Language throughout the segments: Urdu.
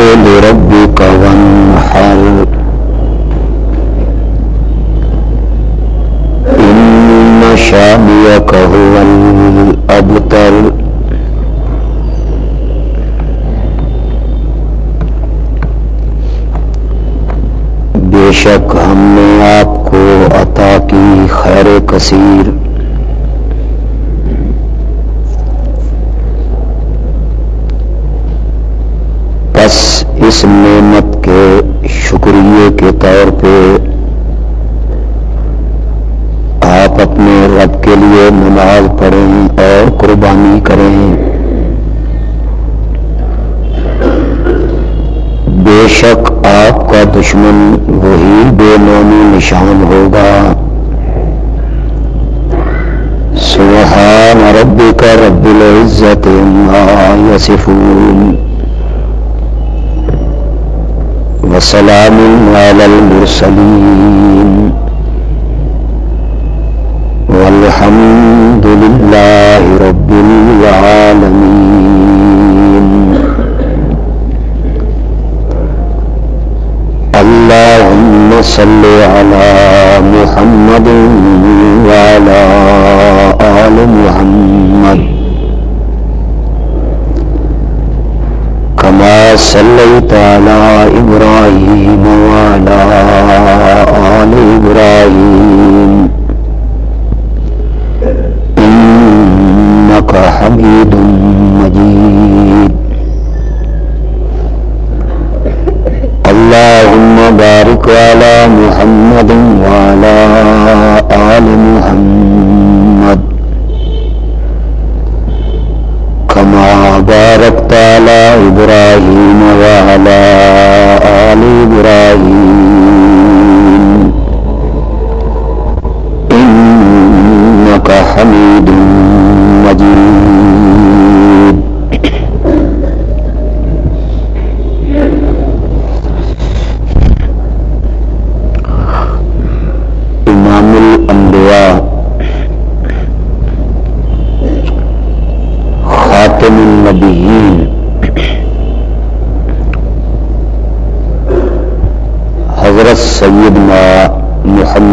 لربك وانحر. إن شانيك هو الأبتر. بے شک ہم نے آپ کو عطا کی خیر کثیر بس اس نعمت کے شکریہ کے طور پہ آپ اپنے رب کے لیے نماز پڑھیں اور قربانی کریں۔ بے شک آپ کا دشمن وہی بے نامی نشان ہوگا۔ سبحان ربك رب العزة ما يصفون وسلام على المرسلين. والحمد لله رب العالمين. اللهم صل على محمد وعلى آل محمد. كما صليت على إبراهيم وعلى آل إبراهيم. إنك حميد مجيد. اللهم بارك على محمد وعلى آل محمد كما باركت على إبراهيم وعلى آل إبراهيم.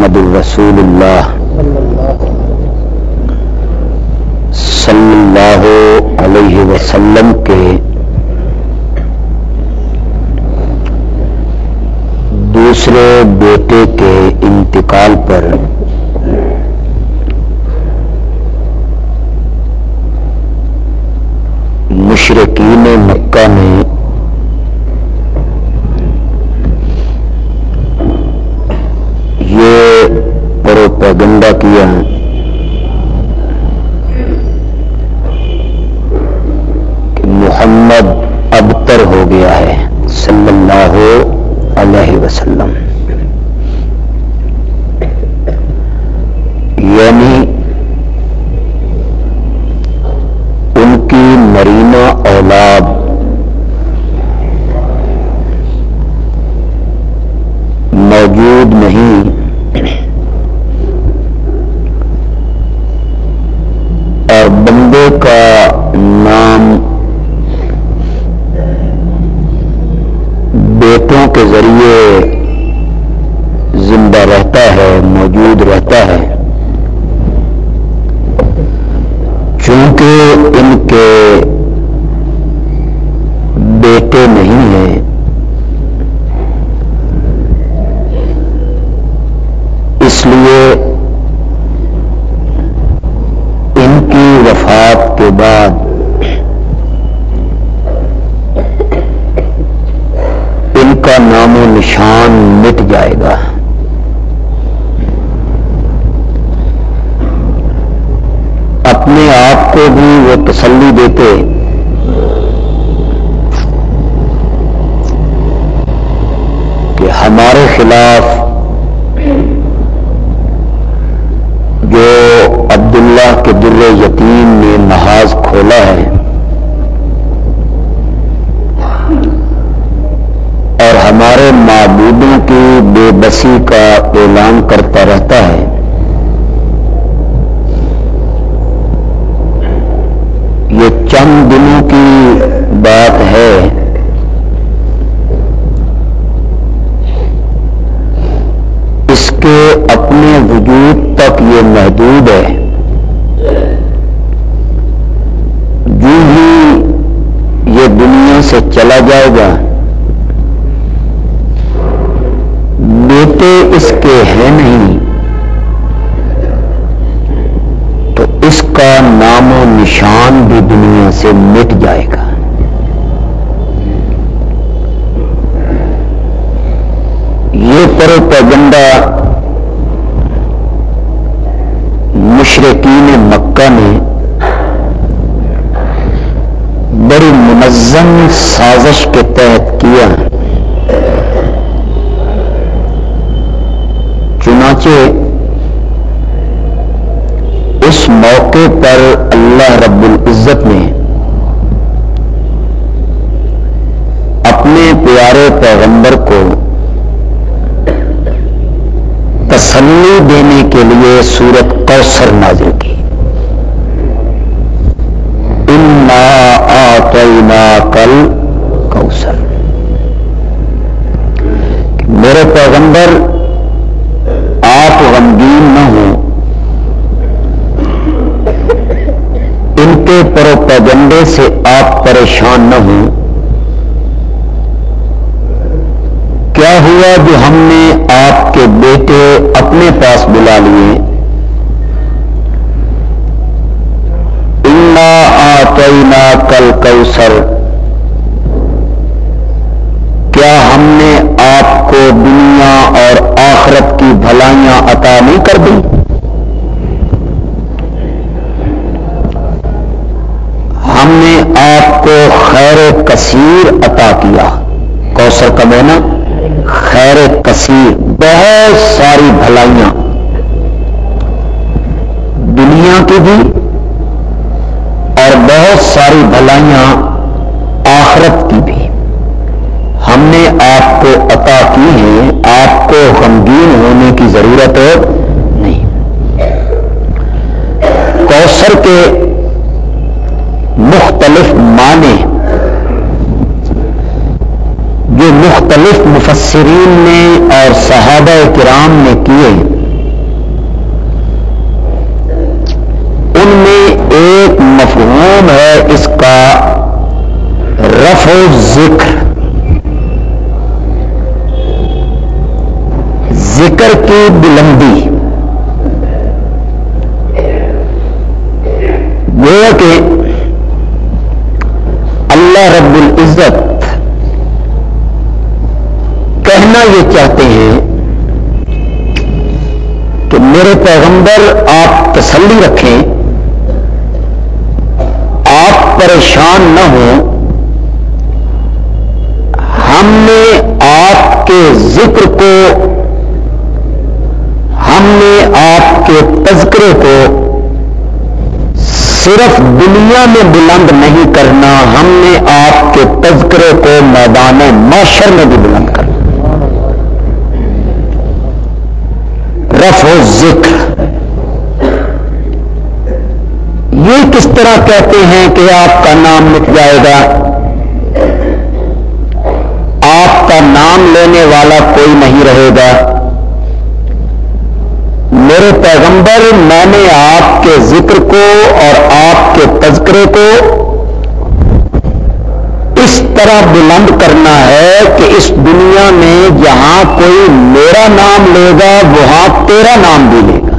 محمد الرسول اللہ صلی اللہ علیہ وسلم کے دوسرے بیٹے کے انتقال پر مشرقین مکہ نے کا نام بیٹوں کے ذریعے زندہ رہتا ہے موجود رہتا ہے چونکہ ان کے بیٹے نہیں ہیں اس لیے ان کی وفات کے بعد ان کا نام و نشان مٹ جائے گا اپنے آپ کو بھی وہ تسلی دیتے کہ ہمارے خلاف جو عبداللہ کے در یتیم نے محاذ کھولا ہے اور ہمارے معبودوں کی بے بسی کا اعلان کرتا رہتا ہے یہ چند دنوں کی بات ہے کے اپنے وجود تک یہ محدود ہے جو ہی یہ دنیا سے چلا جائے گا بیٹے اس کے ہیں نہیں تو اس کا نام و نشان بھی دنیا سے مٹ جائے گا یہ پر پیگنڈا مشرقین مکہ نے بڑی منظم سازش کے تحت کیا۔ چنانچہ اس موقع پر اللہ رب العزت نے اپنے پیارے پیغمبر کو تسلی دینے کے لیے سورت کوثر نازل کی۔ انا کل کوثر میرے پیغمبر، آپ غمگین نہ ہوں۔ ان کے پروپیگنڈے سے آپ پریشان نہ ہوں۔ کیا ہوا جو ہم نے آپ کے بیٹے اپنے پاس بلا لیے انا آتینا کل کوسر کیا ہم نے آپ کو دنیا اور آخرت کی بھلائیاں عطا نہیں کر دی؟ ہم نے آپ کو خیر کثیر عطا کیا۔ کوسر کا بہنا خیر کثیر، بہت ساری بھلائیاں۔ دنیا کی بھی ساری بھلائیاں آخرت کی بھی ہم نے آپ کو عطا کی ہیں، آپ کو غمگین ہونے کی ضرورت نہیں۔ کوثر کے مختلف معنی، جو مختلف مفسرین نے اور صحابہ کرام نے کیے ان میں ایک مفہوم ہے اس کا رف و ذکر ذکر کی بلندی۔ گویا کہ اللہ رب العزت کہنا یہ چاہتے ہیں کہ میرے پیغمبر آپ تسلی رکھیں۔ پریشان نہ ہوں ہم نے آپ کے ذکر کو، ہم نے آپ کے تذکرے کو صرف دنیا میں بلند نہیں کرنا، ہم نے آپ کے تذکرے کو میدان معاشر میں بھی بلند کرنا۔ رف و ذکر طرح کہتے ہیں کہ آپ کا نام مٹ جائے گا۔ آپ کا نام لینے والا کوئی نہیں رہے گا۔ میرے پیغمبر، میں نے آپ کے ذکر کو اور آپ کے تذکرے کو اس طرح بلند کرنا ہے کہ اس دنیا میں جہاں کوئی میرا نام لے گا، وہاں تیرا نام بھی لے گا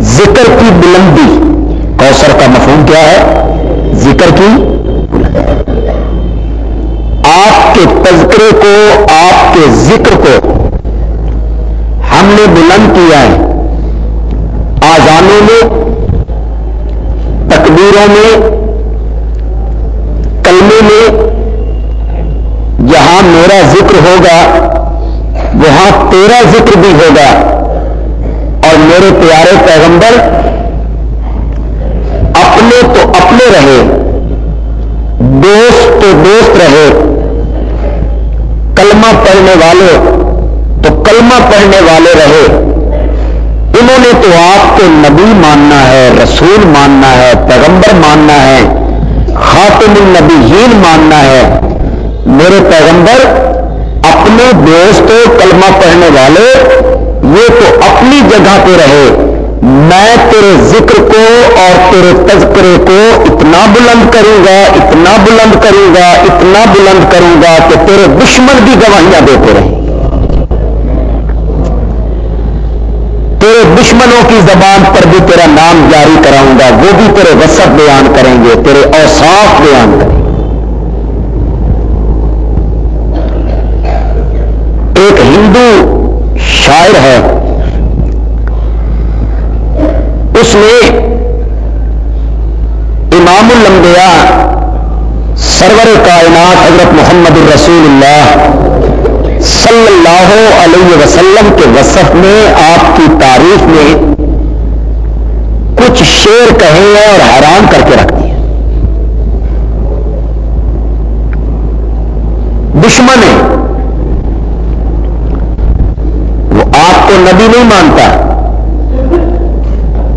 ذکر کی بلندی۔ کوثر کا مفہوم کیا ہے؟ ذکر کی آپ کے تذکرے کو، آپ کے ذکر کو ہم نے بلند کیا ہے۔ آزانوں میں، تکبیروں میں، کلمے میں جہاں میرا ذکر ہوگا، وہاں تیرا ذکر بھی ہوگا۔ اور میرے پیارے پیغمبر تو اپنے رہے دوست تو دوست رہے کلمہ پڑھنے والے تو کلمہ پڑھنے والے رہے انہوں نے تو آپ کو نبی ماننا ہے، رسول ماننا ہے، پیغمبر ماننا ہے، خاتم النبیین ماننا ہے۔ میرے پیغمبر، اپنے دوست کلمہ پڑھنے والے، یہ تو اپنی جگہ پہ رہے۔ میں تیرے ذکر کو اور تیرے تذکرے کو اتنا بلند کروں گا، اتنا بلند کروں گا، اتنا بلند کروں گا کہ تیرے دشمن بھی گواہیاں دیتے رہیں۔ تیرے دشمنوں کی زبان پر بھی تیرا نام جاری کراؤں گا، وہ بھی تیرے وسط بیان کریں گے، تیرے اوساف بیان کریں گے۔ ایک ہندو شاعر ہے اس نے امام الانبیاء، سرور کائنات حضرت محمد الرسول اللہ صلی اللہ علیہ وسلم کے وصف میں آپ کی تعریف میں کچھ شیر کہے ہیں اور حیران کر کے رکھ دیے۔ دشمن ہے کو نبی نہیں مانتا،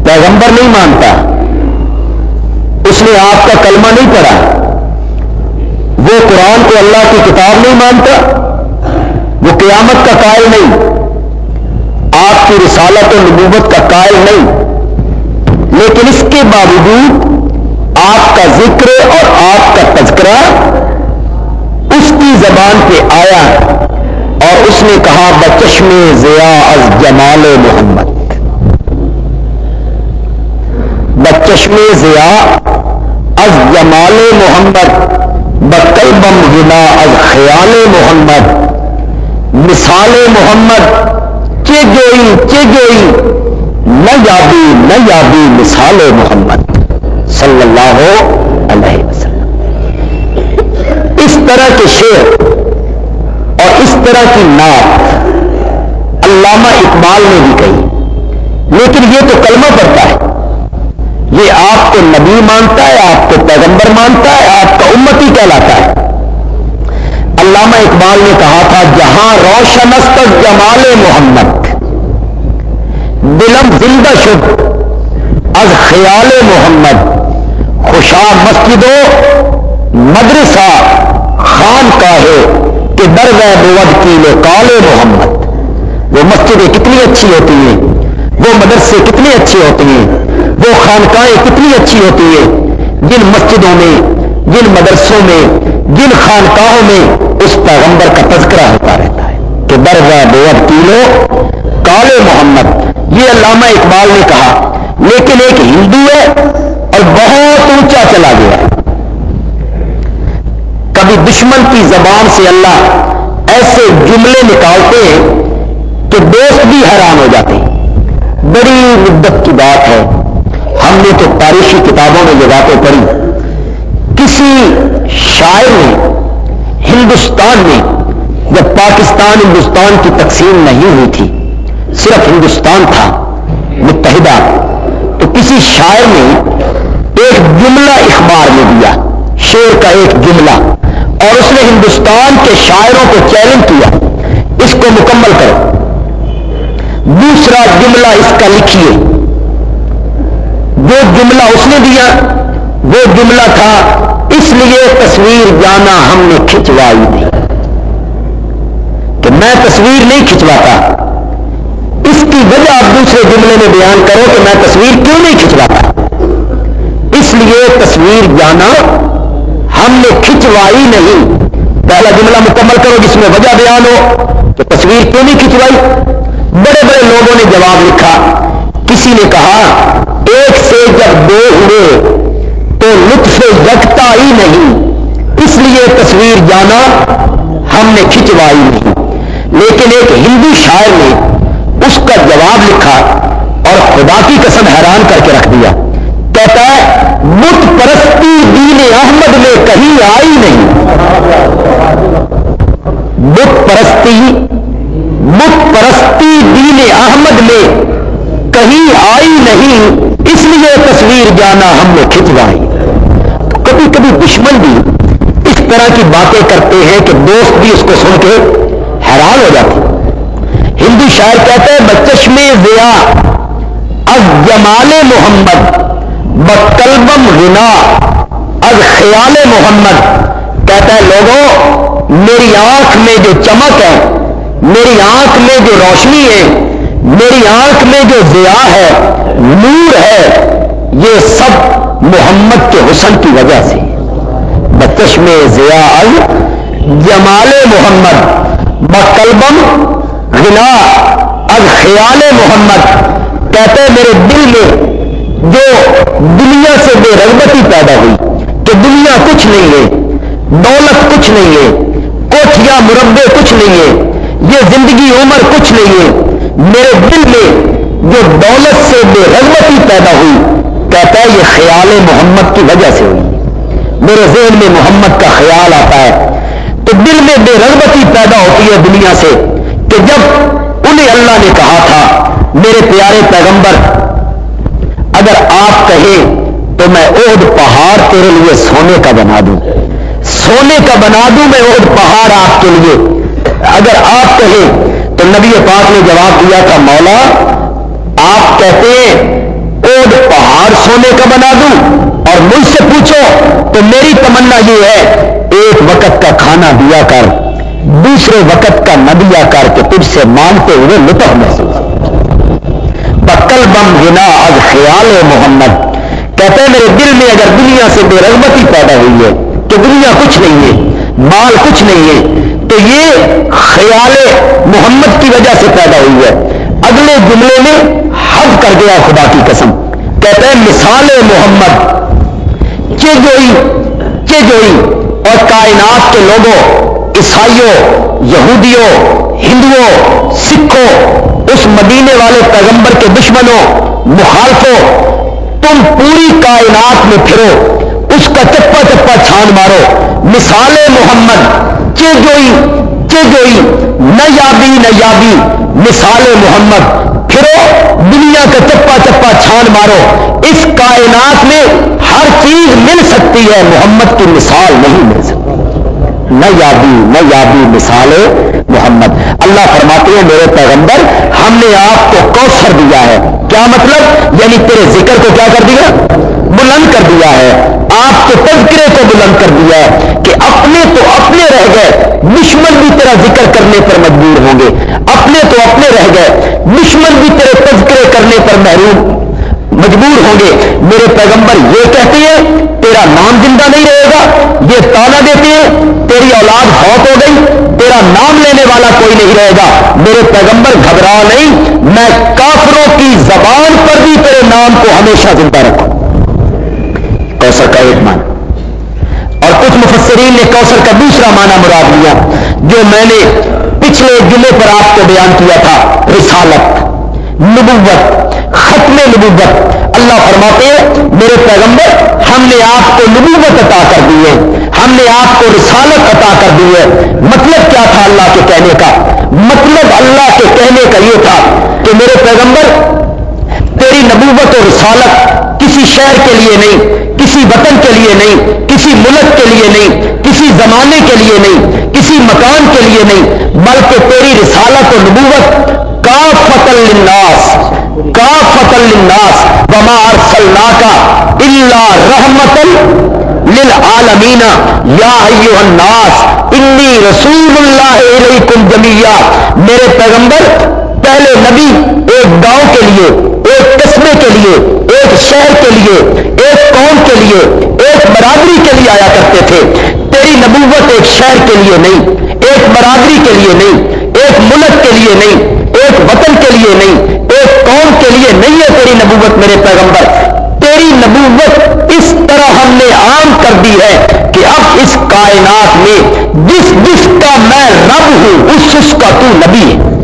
پیغمبر نہیں مانتا نے آپ کا کلمہ نہیں پڑھا۔ وہ قرآن کو اللہ کی کتاب نہیں مانتا، وہ قیامت کا قائل نہیں۔ آپ کی رسالت و نبوت کا قائل نہیں۔ لیکن اس کے باوجود آپ کا ذکر اور آپ کا تذکرہ اس کی زبان پہ آیا اور اس نے کہا، بچشم ضیا از جمال محمد بچشم ضیا از جمال محمد بکل بم گنا از خیال محمد۔ مثال محمد چگوئی چگوئی نہ یادی نہ یادی مثال محمد صلی اللہ علیہ وسلم۔ اس طرح کے شعر اور اس طرح کی نعت علامہ اقبال نے بھی کہی۔ لیکن یہ تو کلمہ پڑتا ہے۔ یہ آپ کو نبی مانتا ہے، آپ کو پیغمبر مانتا ہے، آپ کا امتی کہلاتا ہے۔ علامہ اقبال نے کہا تھا، جہاں روشن جمال محمد دلم زندہ شد، از خیال محمد، خوشا مسجدوں مدرسہ خان کا ہے کہ در بود کی لو کالے محمد۔ وہ مسجدیں کتنی اچھی ہوتی ہیں، وہ مدرسے کتنی اچھی ہوتی ہیں۔ وہ خانقاہیں کتنی اچھی ہوتی ہیں۔ جن مسجدوں میں، جن مدرسوں میں، جن خانقاہوں میں اس پیغمبر کا تذکرہ ہوتا رہتا ہے۔ کہ در بود کی لو۔ کالے محمد، یہ علامہ اقبال نے کہا، لیکن ایک ہندو ہے اور بہت اونچا چلا گیا۔ ہے کبھی دشمن کی زبان سے اللہ ایسے جملے نکالتے ہیں کہ دوست بھی حیران ہو جاتے ہیں۔ بڑی مدت کی بات ہے۔ ہم تو تاریخی کتابوں میں یہ باتیں پڑھی۔ کسی شاعر نے ہندوستان میں جب پاکستان، ہندوستان کی تقسیم نہیں ہوئی تھی، صرف ہندوستان تھا، متحدہ۔ تو کسی شاعر نے ایک جملہ اخبار میں دیا شیر کا ایک جملہ، اور اس نے ہندوستان کے شاعروں کو چیلنج کیا۔ اس کو مکمل کرو۔ دوسرا جملہ اس کا لکھیے۔ جو جملہ اس نے دیا، وہ جملہ تھا، اس لیے تصویر جانا ہم نے کھچوائی نہیں کہ میں تصویر نہیں کھچواتا اس کی وجہ آپ دوسرے جملے میں بیان کرو کہ میں تصویر کیوں نہیں کھچواتا اس لیے تصویر جانا ہم نے کھچوائی نہیں۔ پہلا جملہ مکمل کرو جس میں وجہ بیان ہو، تو تصویر کیوں نہیں کھچوائی بڑے بڑے لوگوں نے جواب لکھا، کسی نے کہا سے جب دو ہوئے تو لطف جگتا ہی نہیں۔ اس لیے تصویر جانا ہم نے کھچوائی نہیں۔ لیکن ایک ہندو شاعر نے اس کا جواب لکھا اور خدا کی قسم حیران کر کے رکھ دیا۔ کہتا ہے، مت پرستی دین احمد میں کہیں آئی نہیں۔ مت پرستی مت پرستی دین احمد میں کہیں آئی نہیں، اس لیے تصویر جانا ہم نے کھچوائی کبھی کبھی دشمن بھی اس طرح کی باتیں کرتے ہیں کہ دوست بھی اس کو سن کے حیران ہو جاتے ہندو شاعر کہتے ہیں بچشم ضیا از جمال محمد بکلبم غنا، از خیال محمد۔ کہتا ہے، لوگوں، میری آنکھ میں جو چمک ہے، میری آنکھ میں جو روشنی ہے میری آنکھ میں جو ضیاء ہے، نور ہے، یہ سب محمد کے حسن کی وجہ سے۔ بتش میں جمال محمد بکلبم غنا از خیال محمد۔ کہتے میرے دل میں جو دنیا سے بے رغبتی پیدا ہوئی کہ دنیا کچھ نہیں ہے، دولت کچھ نہیں ہے کوٹھیا مربے کچھ نہیں ہے، یہ زندگی، عمر کچھ نہیں ہے۔ میرے دل میں جو دولت سے بے رغبتی پیدا ہوئی، کہتا ہے یہ خیال محمد کی وجہ سے ہوئی۔ میرے ذہن میں محمد کا خیال آتا ہے۔ تو دل میں بے رغبتی پیدا ہوتی ہے دنیا سے کہ جب انہیں اللہ نے کہا تھا، میرے پیارے پیغمبر، اگر آپ کہیں تو میں اوڈ پہاڑ تیرے لیے سونے کا بنا دوں۔ سونے کا بنا دوں میں اوڈ پہاڑ آپ کے لیے۔ اگر آپ کہیں تو نبی پاک نے جواب دیا تھا، مولا، آپ کہتے ہیں اوڈ پہاڑ سونے کا بنا دوں اور مجھ سے پوچھو، تو میری تمنا یہ ہے، ایک وقت کا کھانا دیا کر، دوسرے وقت کا نہ دیا کر کے تجھ سے مانتے ہوئے لطف محسوس بکل بم گنا از خیال محمد۔ کہتے ہیں، میرے دل میں اگر دنیا سے بے رغبتی پیدا ہوئی ہے، تو دنیا کچھ نہیں ہے۔ مال کچھ نہیں ہے۔ تو یہ خیال محمد کی وجہ سے پیدا ہوئی ہے۔ اگلے جملے میں حد کر گیا خدا کی قسم۔ کہتے ہیں، مثال محمد چوئی چوئی اور کائنات کے لوگوں، عیسائیوں، یہودیوں، ہندوؤں، سکھوں، اس مدینے والے پیغمبر کے دشمنوں، مخالفوں، تم پوری کائنات میں پھرو۔ اس کا چپا چپا چھان مارو۔ مثال محمد چوئی چوئی نہ یابی نہ یابی۔ مثال محمد، پھرو دنیا کا چپا چپا چھان مارو۔ اس کائنات میں ہر چیز مل سکتی ہے، محمد کی مثال نہیں مل سکتی۔ نہ یابی نہ یابی، مثال محمد۔ اللہ فرماتے ہیں، میرے پیغمبر، ہم نے آپ کو کوثر دیا ہے۔ کیا مطلب؟ یعنی تیرے ذکر کو کیا کر دیا؟ بلند کر دیا ہے۔ آپ کے تذکرے کو بلند کر دیا ہے کہ اپنے تو اپنے رہ گئے، دشمن بھی تیرا ذکر کرنے پر مجبور ہوں گے۔ اپنے تو اپنے رہ گئے، دشمن بھی تیرے تذکرے کرنے پر محروم، مجبور ہوں گے۔ میرے پیغمبر یہ کہتے ہیں، تیرا نام زندہ نہیں رہے گا، یہ تانا دیتے ہیں، تیری اولاد فوت ہو گئی، تیرا نام لینے والا کوئی نہیں رہے گا۔ میرے پیغمبر گھبرا نہیں، میں کافروں کی زبان پر بھی تیرے نام کو ہمیشہ زندہ رکھوں۔ کوثر کا ایک مان اور کچھ مفسرین نے کوثر کا دوسرا معنی مراد لیا، جو میں نے پچھلے جمعے پر آپ کو بیان کیا تھا، رسالت، نبوت، ختم نبوت۔ اللہ فرماتے ہیں، میرے پیغمبر، ہم نے آپ کو نبوت عطا کر دی ہے، ہم نے آپ کو رسالت عطا کر دی ہے۔ مطلب کیا تھا اللہ کے کہنے کا؟ مطلب اللہ کے کہنے کا یہ تھا کہ میرے پیغمبر، تیری نبوت و رسالت کسی شہر کے لیے نہیں، کسی وطن کے لیے نہیں، کسی ملک کے لیے نہیں، کسی زمانے کے لیے نہیں، کسی مکان کے لیے نہیں، بلکہ تیری رسالت و نبوت کا فتل للناس کا فتل للناس، وما ارسلنا کا اللہ رحمت للعالمین یا ایوہ الناس انی رسول اللہ علیکم جمیعہ میرے پیغمبر، پہلے نبی، ایک گاؤں کے لیے، ایک قصبے کے لیے ایک شہر کے لیے، ایک قوم کے لیے، ایک برادری کے لیے آیا کرتے تھے۔ تیری نبوت ایک شہر کے لیے نہیں، ایک برادری کے لیے نہیں، ایک ملک کے لیے نہیں، ایک وطن کے لیے نہیں، ایک قوم کے لیے نہیں ہے تیری نبوت میرے پیغمبر۔ تیری نبوت اس طرح ہم نے عام کر دی ہے کہ اب اس کائنات میں جس جس کا میں رب ہوں، اس اس کا تو نبی ہے۔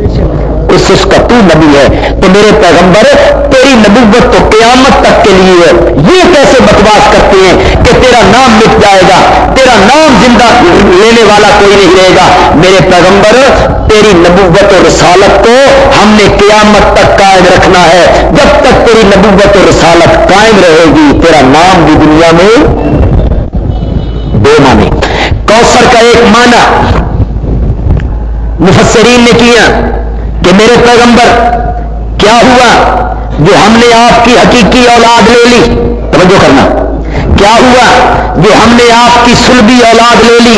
اس اس کا تو نبی ہے، تو میرے پیغمبر، تیری نبوت تو قیامت تک کے لیے ہے۔ یہ کیسے بکواس کرتے ہیں کہ تیرا نام مٹ جائے گا، تیرا نام زندہ لینے والا کوئی نہیں رہے گا۔ میرے پیغمبر، تیری نبوت و رسالت کو ہم نے قیامت تک قائم رکھنا ہے۔ جب تک تیری نبوت و رسالت قائم رہے گی، تیرا نام بھی دنیا میں دو مانے کوثر کا ایک معنی مفسرین نے کیا۔ کہ میرے پیغمبر، کیا ہوا جو ہم نے آپ کی حقیقی اولاد لے لی؟ توجہ کرنا۔ کیا ہوا جو ہم نے آپ کی سلبی اولاد لے لی؟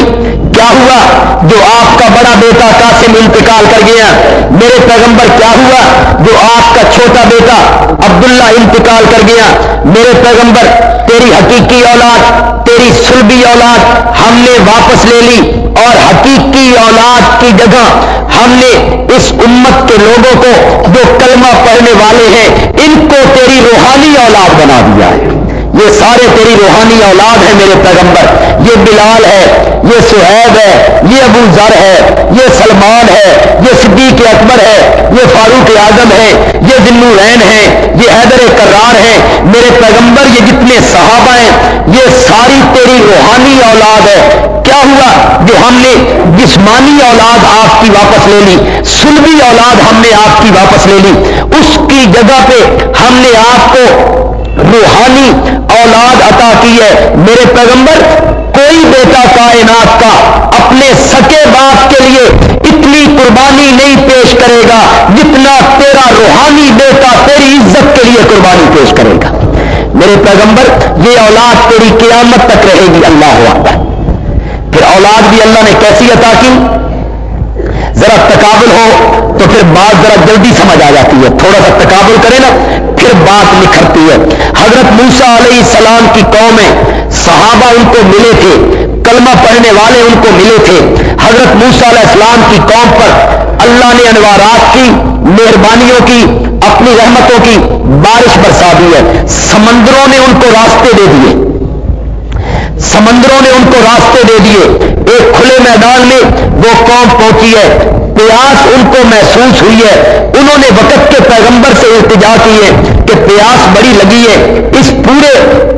کیا ہوا جو آپ کا بڑا بیٹا قاسم انتقال کر گیا؟ میرے پیغمبر، کیا ہوا جو آپ کا چھوٹا بیٹا عبداللہ انتقال کر گیا؟ میرے پیغمبر، تیری حقیقی اولاد، تیری سلبی اولاد ہم نے واپس لے لی اور حقیقی اولاد کی جگہ ہم نے اس امت کے لوگوں کو جو کلمہ پڑھنے والے ہیں، ان کو تیری روحانی اولاد بنا دیا ہے۔ یہ سارے تیری روحانی اولاد ہیں میرے پیغمبر، یہ بلال ہے، یہ سہیب ہے، یہ ابو ذر ہے، یہ سلمان ہے، یہ صدیق اکبر ہے، یہ فاروق اعظم ہے، یہ دنو رین ہے، یہ حیدر کرار ہے۔ میرے پیغمبر، یہ جتنے صحابہ ہیں، یہ ساری تیری روحانی اولاد ہے۔ کیا ہوا جو ہم نے جسمانی اولاد آپ کی واپس لے لی، سلبی اولاد ہم نے آپ کی واپس لے لی؟ اس کی جگہ پہ ہم نے آپ کو روحانی اولاد عطا کی ہے۔ میرے پیغمبر، کوئی بیٹا کائنات کا اپنے سکے باپ کے لیے اتنی قربانی نہیں پیش کرے گا جتنا تیرا روحانی بیٹا تیری عزت کے لیے قربانی پیش کرے گا۔ میرے پیغمبر، یہ اولاد تیری قیامت تک رہے گی، اللہ ہوا پھر اولاد بھی اللہ نے کیسی عطا کی؟ ذرا تقابل ہو تو پھر بات ذرا جلدی سمجھ آ جاتی ہے۔ تھوڑا سا تقابل کرے نا، پھر بات نکھرتی ہے۔ حضرت موسا علیہ السلام کی قومیں صحابہ ان کو ملے تھے، کلمہ پڑھنے والے ان کو ملے تھے۔ حضرت موسا علیہ السلام کی قوم پر اللہ نے انوارات کی، مہربانیوں کی، اپنی رحمتوں کی بارش برسا دی ہے۔ سمندروں نے ان کو راستے دے دیے۔ سمندروں نے ان کو راستے دے دیے، ایک کھلے میدان میں وہ قوم پہنچی ہے، پیاس ان کو محسوس ہوئی ہے۔ انہوں نے وقت کے پیغمبر سے التجا کی ہے کہ پیاس بڑی لگی ہے، اس پورے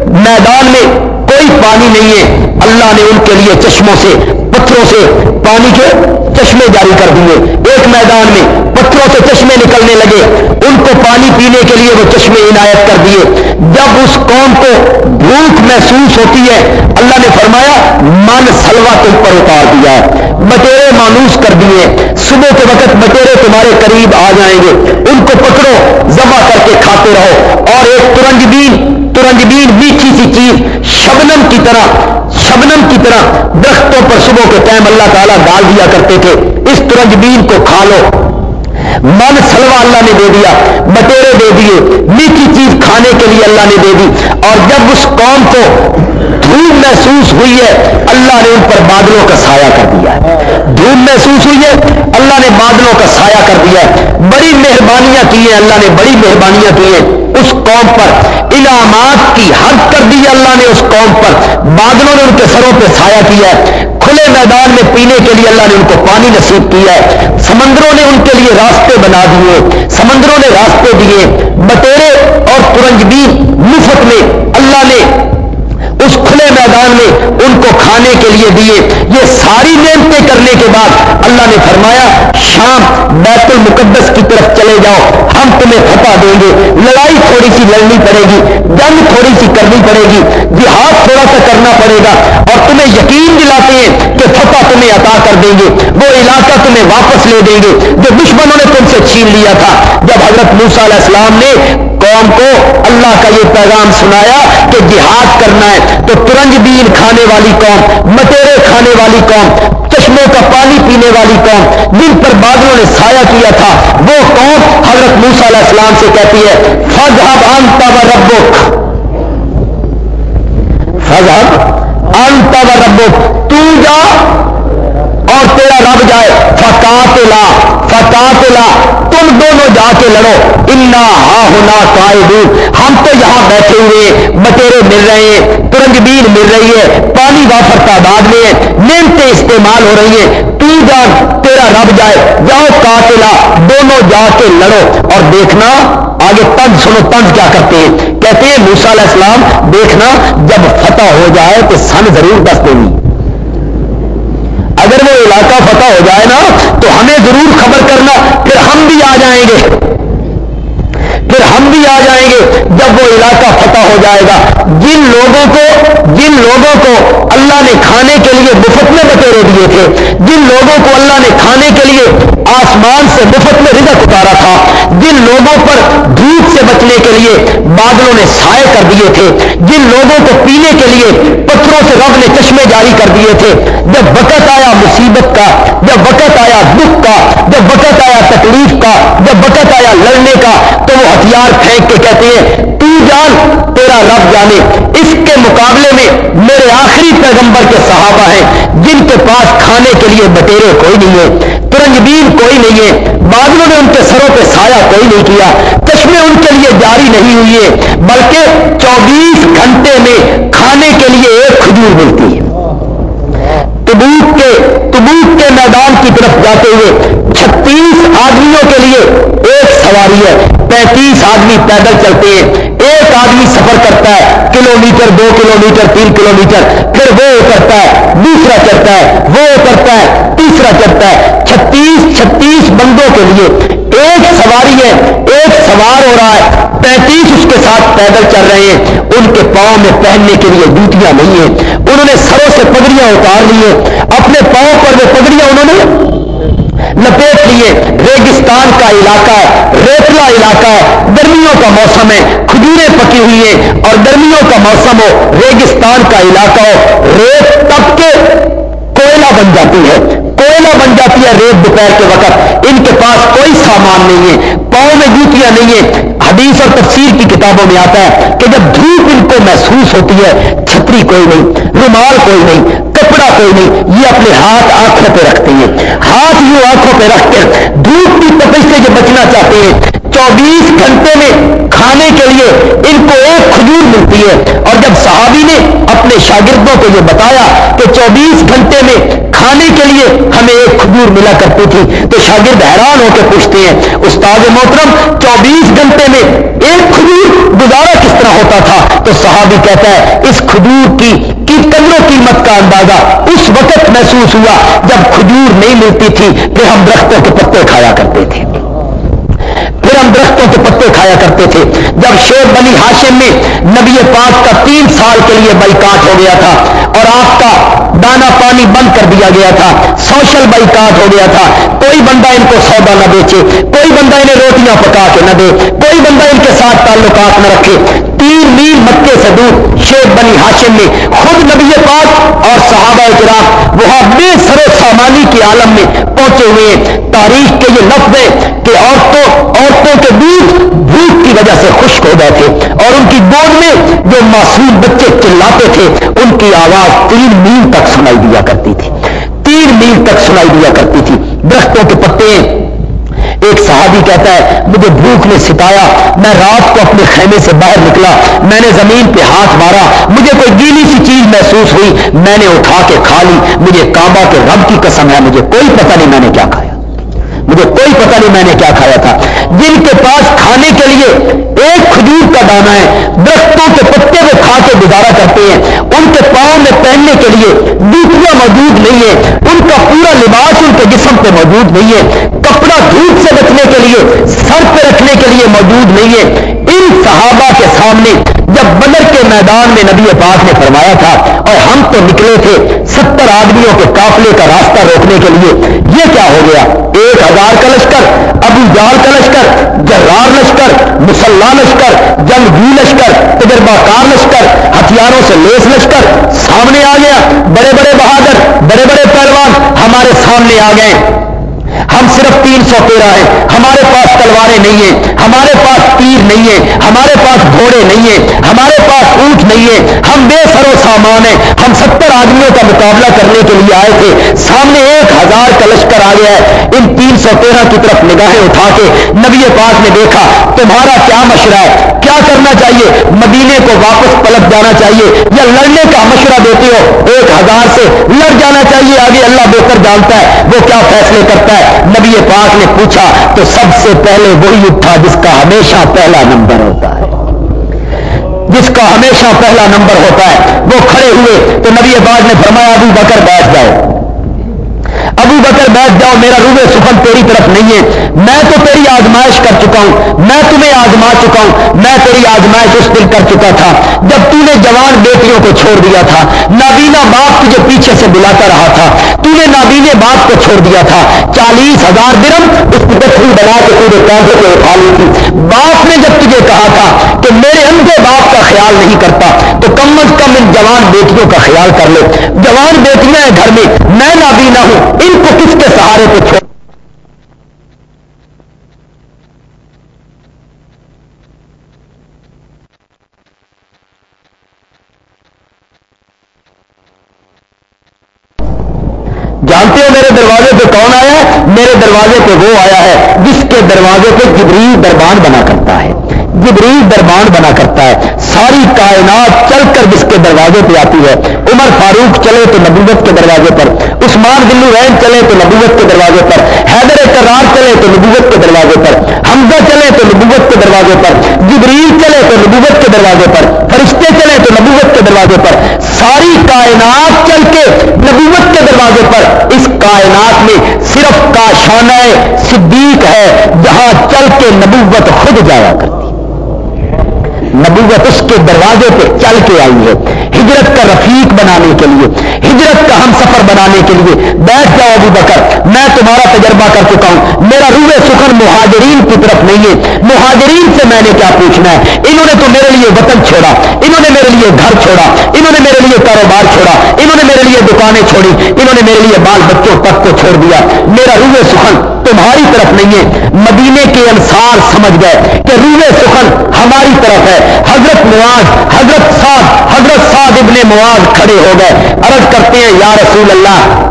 میدان میں کوئی پانی نہیں ہے۔ اللہ نے ان کے لیے چشموں سے پتھروں سے پانی کے چشمے جاری کر دیے۔ ایک میدان میں پتھروں سے چشمے نکلنے لگے۔ ان کو پانی پینے کے لیے وہ چشمے عنایت کر دیے۔ جب اس قوم کو بھوک محسوس ہوتی ہے، اللہ نے فرمایا، من سلوا تم پر اتار دیا۔ بٹیرے مانوس کر دیے۔ صبح کے وقت بٹیرے تمہارے قریب آ جائیں گے۔ ان کو پکڑو، ذبح کر کے کھاتے رہو۔ اور ایک ترنج بین ترنج بین میٹھی سی چیز شبنم کی طرح شبنم کی طرح درختوں پر صبح کے ٹائم اللہ تعالیٰ ڈال دیا کرتے تھے، اس ترنجبین کو کھا لو۔ من سلوا اللہ نے دے دیا، بٹیرے دے دیے۔ میٹھی چیز کھانے کے لیے اللہ نے دے دی۔ اور جب اس قوم کو دھوپ محسوس ہوئی ہے، اللہ نے ان پر بادلوں کا سایہ کر دیا ہے۔ دھوپ محسوس ہوئی ہے، اللہ نے بادلوں کا سایہ کر دیا ہے۔ بڑی مہربانیاں کی ہیں، اللہ نے بڑی مہربانیاں کی ہیں۔ اس قوم پر انعامات کی حد کر دی اللہ نے اس قوم پر بادلوں نے ان کے سروں پہ سایہ کیا ہے، کھلے میدان میں پینے کے لیے اللہ نے ان کو پانی نصیب کیا ہے، سمندروں نے ان کے لیے راستے بنا دیے، سمندروں نے راستے دیے، بٹیرے اور ترنجبی مفت میں اللہ نے اس کھلے میدان میں ان کو کھانے کے لیے دیے۔ یہ ساری نعمتیں کرنے کے بعد اللہ نے فرمایا، شام بیت المقدس کی طرف چلے جاؤ، ہم تمہیں فتح دیں گے۔ لڑائی تھوڑی سی لڑنی پڑے گی، جنگ تھوڑی سی کرنی پڑے گی، جہاد تھوڑا سا کرنا پڑے گا۔ اور تمہیں یقین دلاتے ہیں کہ فتح تمہیں عطا کر دیں گے۔ وہ علاقہ تمہیں واپس لے دیں گے۔ جو دشمنوں نے تم سے چھین لیا تھا۔ جب حضرت موسا علیہ السلام نے قوم کو اللہ کا یہ پیغام سنایا کہ جہاد کرنا ہے تو ترنج بین کھانے والی قوم، مٹیرے کھانے والی قوم، چشموں کا پانی پینے والی قوم۔ جن پر بادلوں نے سایہ کیا تھا، وہ قوم حضرت موسا علیہ السلام سے کہتی ہے فضحب انت و ربک۔ فضحب انت و ربک۔ تو جا اور تیرا رب جائے فکات لا فکات لا تم دونوں جا کے لڑو۔ انا ہا ہونا قائد ہم تو یہاں بیٹھے ہوئے بٹیرے مل رہے ہیں ترنج بین مل رہی ہے، پانی وافر تعداد میں ہے استعمال ہو رہی ہیں۔ تو جا تیرا رب جائے۔ جاؤ قاتلا دونوں جا کے لڑو۔ اور دیکھنا، آگے تنج سنو تنج کیا کرتے ہیں۔ کہتے ہیں موسا علیہ السلام، دیکھنا، جب فتح ہو جائے تو سن ضرور دس دیں گی اگر وہ علاقہ فتح ہو جائے نا، تو ہمیں ضرور خبر کرنا، پھر ہم بھی آ جائیں گے۔ پھر ہم بھی آ جائیں گے۔ جب وہ علاقہ فتح ہو جائے گا۔ جن لوگوں کو، جن لوگوں کو اللہ نے کھانے کے لیے مفت میں بطورے دیے تھے، جن لوگوں کو اللہ نے کھانے کے لیے آسمان سے مفت میں رزق اتارا تھا، جن لوگوں پر دھوپ سے بچنے کے لیے بادلوں نے سائے کر دیے تھے، جن لوگوں کو پینے کے لیے پتھروں سے رب نے چشمے جاری کر دیے تھے۔ جب وقت آیا مصیبت کا، جب وقت آیا دکھ کا، جب وقت آیا تکلیف کا، جب وقت آیا لڑنے کا، تو وہ ہتھیار پھینک کے کہتے ہیں، تو جان تیرا رب جانے، اس کے مقابلے میں میرے آخری پیغمبر کے صحابہ ہیں، جن کے پاس کھانے کے لیے بٹیرے کوئی نہیں ہے ترنجبین کوئی نہیں ہے بادلوں نے ان کے سروں پہ سایہ کوئی نہیں کیا، چشمے ان کے لیے جاری نہیں ہوئی ہے بلکہ چوبیس گھنٹے میں کھانے کے لیے ایک کھجور ملتی ہے۔ تبوک کے تبوک کے میدان کی طرف جاتے ہوئے چھتیس آدمیوں کے لیے ایک سواری ہے، پینتیس آدمی پیدل چلتے ہیں ایک آدمی سفر کرتا ہے کلو میٹر دو کلو میٹر تین کلو میٹر پھر وہ اترتا ہے، دوسرا چڑھتا ہے، وہ اترتا ہے، تیسرا چڑھتا ہے۔ چھتیس چھتیس بندوں کے لیے ایک سواری ہے، ایک سوار ہو رہا ہے۔ پینتیس اس کے ساتھ پیدل چل رہے ہیں۔ ان کے پاؤں میں پہننے کے لیے جوتیاں نہیں ہیں۔ انہوں نے سروں سے پگڑیاں اتار لی ہیں۔ اپنے پاؤں پر وہ پگڑیاں انہوں نے لپیٹ لیے۔ ریگستان کا علاقہ ہے، ریتلا علاقہ ہے۔ گرمیوں کا موسم ہے، کھجوریں پکی ہوئی ہیں۔ اور گرمیوں کا موسم ہو، ریگستان کا علاقہ ہو۔ ریت تب کے کوئلہ بن جاتی ہے۔ کوئلہ بن جاتی ہے ریت دوپہر کے وقت۔ ان کے پاس کوئی سامان نہیں ہے، پاؤں میں جوتیاں نہیں ہے حدیث اور تفسیر کی کتابوں میں آتا ہے کہ جب دھوپ ان کو محسوس ہوتی ہے، چھتری کوئی نہیں، رومال کوئی نہیں۔ کپڑا کوئی نہیں، یہ اپنے ہاتھ آنکھوں پہ رکھتے ہیں۔ ہاتھ یوں آنکھوں پہ رکھ کر دھوپ کی تپش سے جو بچنا چاہتے ہیں، چوبیس گھنٹے میں کھانے کے لیے ان کو ایک کھجور ملتی ہے۔ اور جب صحابی نے اپنے شاگردوں کو یہ بتایا کہ چوبیس گھنٹے میں کھانے کے لیے ہمیں ایک کھجور ملا کرتی تھی۔ تو شاگرد حیران ہو کے پوچھتے ہیں، استاد محترم، چوبیس گھنٹے میں ایک کھجور گزارا کس طرح ہوتا تھا؟ تو صحابی کہتا ہے، اس کھجور کی قدر و قیمت کا اندازہ اس وقت محسوس ہوا جب کھجور نہیں ملتی تھی کہ ہم درختوں کے پتے کھایا کرتے تھے۔ ہم درختوں کے پتے کھایا کرتے تھے۔ جب شیر بنی ہاشم میں نبی پاک کا تین سال کے لیے بائیکاٹ ہو گیا تھا اور آپ کا دانا پانی بند کر دیا گیا تھا، سوشل بائیکاٹ ہو گیا تھا۔ کوئی بندہ ان کو سودا نہ بیچے، کوئی بندہ انہیں روٹیاں پکا کے نہ دے، کوئی بندہ ان کے ساتھ تعلقات نہ رکھے۔ میل مکے سے دور شیخ بنی ہاشم میں خود نبی پاک اور صحابہ کرام وہاں بے سر سامانی کے عالم میں پہنچے ہوئے ہیں۔ تاریخ کے یہ لفظ ہے کہ عورتوں عورتوں کے دودھ بھوک کی وجہ سے خشک ہو گئے تھے اور ان کی گود میں جو معصوم بچے چلاتے تھے، ان کی آواز تین میل تک سنائی دیا کرتی تھی۔ تین میل تک سنائی دیا کرتی تھی۔ درختوں کے پتے ایک صحابی کہتا ہے، مجھے بھوک نے ستایا، میں رات کو اپنے خیمے سے باہر نکلا، میں نے زمین پہ ہاتھ مارا، مجھے کوئی گیلی سی چیز محسوس ہوئی، میں نے اٹھا کے کھا لی، مجھے کعبہ کے رب کی قسم ہے، مجھے کوئی پتہ نہیں میں نے کیا کھایا۔ مجھے کوئی پتہ نہیں میں نے کیا کھایا تھا۔ جن کے پاس کھانے کے لیے ایک کھجور کا دانا ہے، درختوں کے پتے کو کھا کے گزارا کرتے ہیں۔ ان کے پاؤں میں پہننے کے لیے دوسرا موجود نہیں ہے ان کا پورا لباس ان کے جسم پہ موجود نہیں ہے۔ کپڑا دھوپ سے بچنے کے لیے، سر پہ رکھنے کے لیے موجود نہیں ہے۔ ان صحابہ کے سامنے بدر کے میدان میں نبی پاک نے فرمایا تھا، اور ہم تو نکلے تھے ستر آدمیوں کے قافلے کا راستہ روکنے کے لیے۔ یہ کیا ہو گیا؟ ایک ہزار کا لشکر، ابو جال کا لشکر، جرار لشکر، مسلح لشکر جنگی لشکر، تجربہ کار لشکر، ہتھیاروں سے لیس لشکر۔ سامنے آ گیا بڑے بڑے بہادر، بڑے بڑے پہلوان ہمارے سامنے آ گئے۔ ہم صرف تین سو تیرہ ہیں۔ ہمارے پاس تلواریں نہیں ہیں۔ ہمارے پاس تیر نہیں ہے ہمارے پاس گھوڑے نہیں ہیں۔ ہمارے پاس اونٹ نہیں ہے ہم بے سر و سامان ہیں۔ ہم ستر آدمیوں کا مقابلہ کرنے کے لیے آئے تھے۔ سامنے ایک ہزار کا لشکر آ گیا ہے۔ ان تین سو تیرہ کی طرف نگاہیں اٹھا کے نبی پاک نے دیکھا، تمہارا کیا مشورہ ہے؟ کیا کرنا چاہیے؟ مدینے کو واپس پلٹ جانا چاہیے یا لڑنے کا مشورہ دیتے ہو؟ ایک ہزار سے لڑ جانا چاہیے۔ آگے اللہ بہتر جانتا ہے، وہ کیا فیصلے کرتا ہے؟ نبی پاک نے پوچھا تو سب سے پہلے وہی اٹھا جس کا ہمیشہ پہلا نمبر ہوتا ہے۔ جس کا ہمیشہ پہلا نمبر ہوتا ہے، وہ کھڑے ہوئے تو نبی پاک نے فرمایا، ابو بکر بیٹھ جاؤ۔ ابو بکر بیٹھ جاؤ، میرا روح سخن تیری طرف نہیں ہے۔ میں تو تیری آزمائش کر چکا ہوں، میں تمہیں آزما چکا ہوں، میں تیری آزمائش اس دن کر چکا تھا جب تو نے جوان بیٹیوں کو چھوڑ دیا تھا۔ نابینا باپ تجھے پیچھے سے بلاتا رہا تھا۔ تو نے نابینے باپ کو چھوڑ دیا تھا۔ چالیس ہزار درم اس کی گٹھری بنا کے پورے پیسے کو اٹھا لی تھی۔ باپ نے جب تجھے کہا تھا کہ میرے اندھے باپ کا خیال نہیں کرتا، تو کم از کم ان جوان بیٹیوں کا خیال کر لے۔ جوان بیٹیاں ہیں گھر میں میں نابینا ہوں ان کو کس کے سہارے پہ چھوڑ جانتے ہو میرے دروازے پہ کون آیا ہے؟ میرے دروازے پہ وہ آیا ہے جس کے دروازے پہ جبریل دربان بنا کرتا ہے۔ جبریل دربان بنا کرتا ہے۔ ساری کائنات چل کر جس کے دروازے پہ آتی ہے۔ عمر فاروق چلے تو نبوت کے دروازے پر، عثمان بلو رین چلے تو نبوت کے دروازے پر، حیدر کرار چلے تو نبوت کے دروازے پر، حمزہ چلے تو نبوت کے دروازے پر، جبریل چلے تو نبوت کے دروازے پر، فرشتے چلے تو نبوت کے دروازے پر، ساری کائنات چل کے نبوت کے دروازے پر۔ اس کائنات میں صرف کاشانہ صدیق ہے، جہاں چل کے نبوت خود جایا کرتی نبوت اس کے دروازے پہ چل کے آئی ہے، ہجرت کا رفیق بنانے کے لیے، ہجرت کا ہم سفر بنانے کے لیے۔ بیٹھ جاؤ ابو بکر، میں تمہارا تجربہ کر چکا ہوں۔ میرا روح سخن مہاجرین کی طرف نہیں ہے۔ مہاجرین سے میں نے کیا پوچھنا ہے؟ انہوں نے تو میرے لیے وطن چھوڑا، انہوں نے میرے لیے گھر چھوڑا، انہوں نے میرے لیے کاروبار چھوڑا، انہوں نے میرے لیے دکانیں چھوڑی، انہوں نے میرے لیے بال بچوں تک کو چھوڑ دیا۔ میرا روح سخن تمہاری طرف نہیں ہے۔ مدینے کے انسار سمجھ گئے کہ روح سخن ہماری طرف ہے۔ حضرت مواز حضرت سعد حضرت سعد ابن مواز کھڑے ہو گئے۔ عرض کرتے ہیں، یا رسول اللہ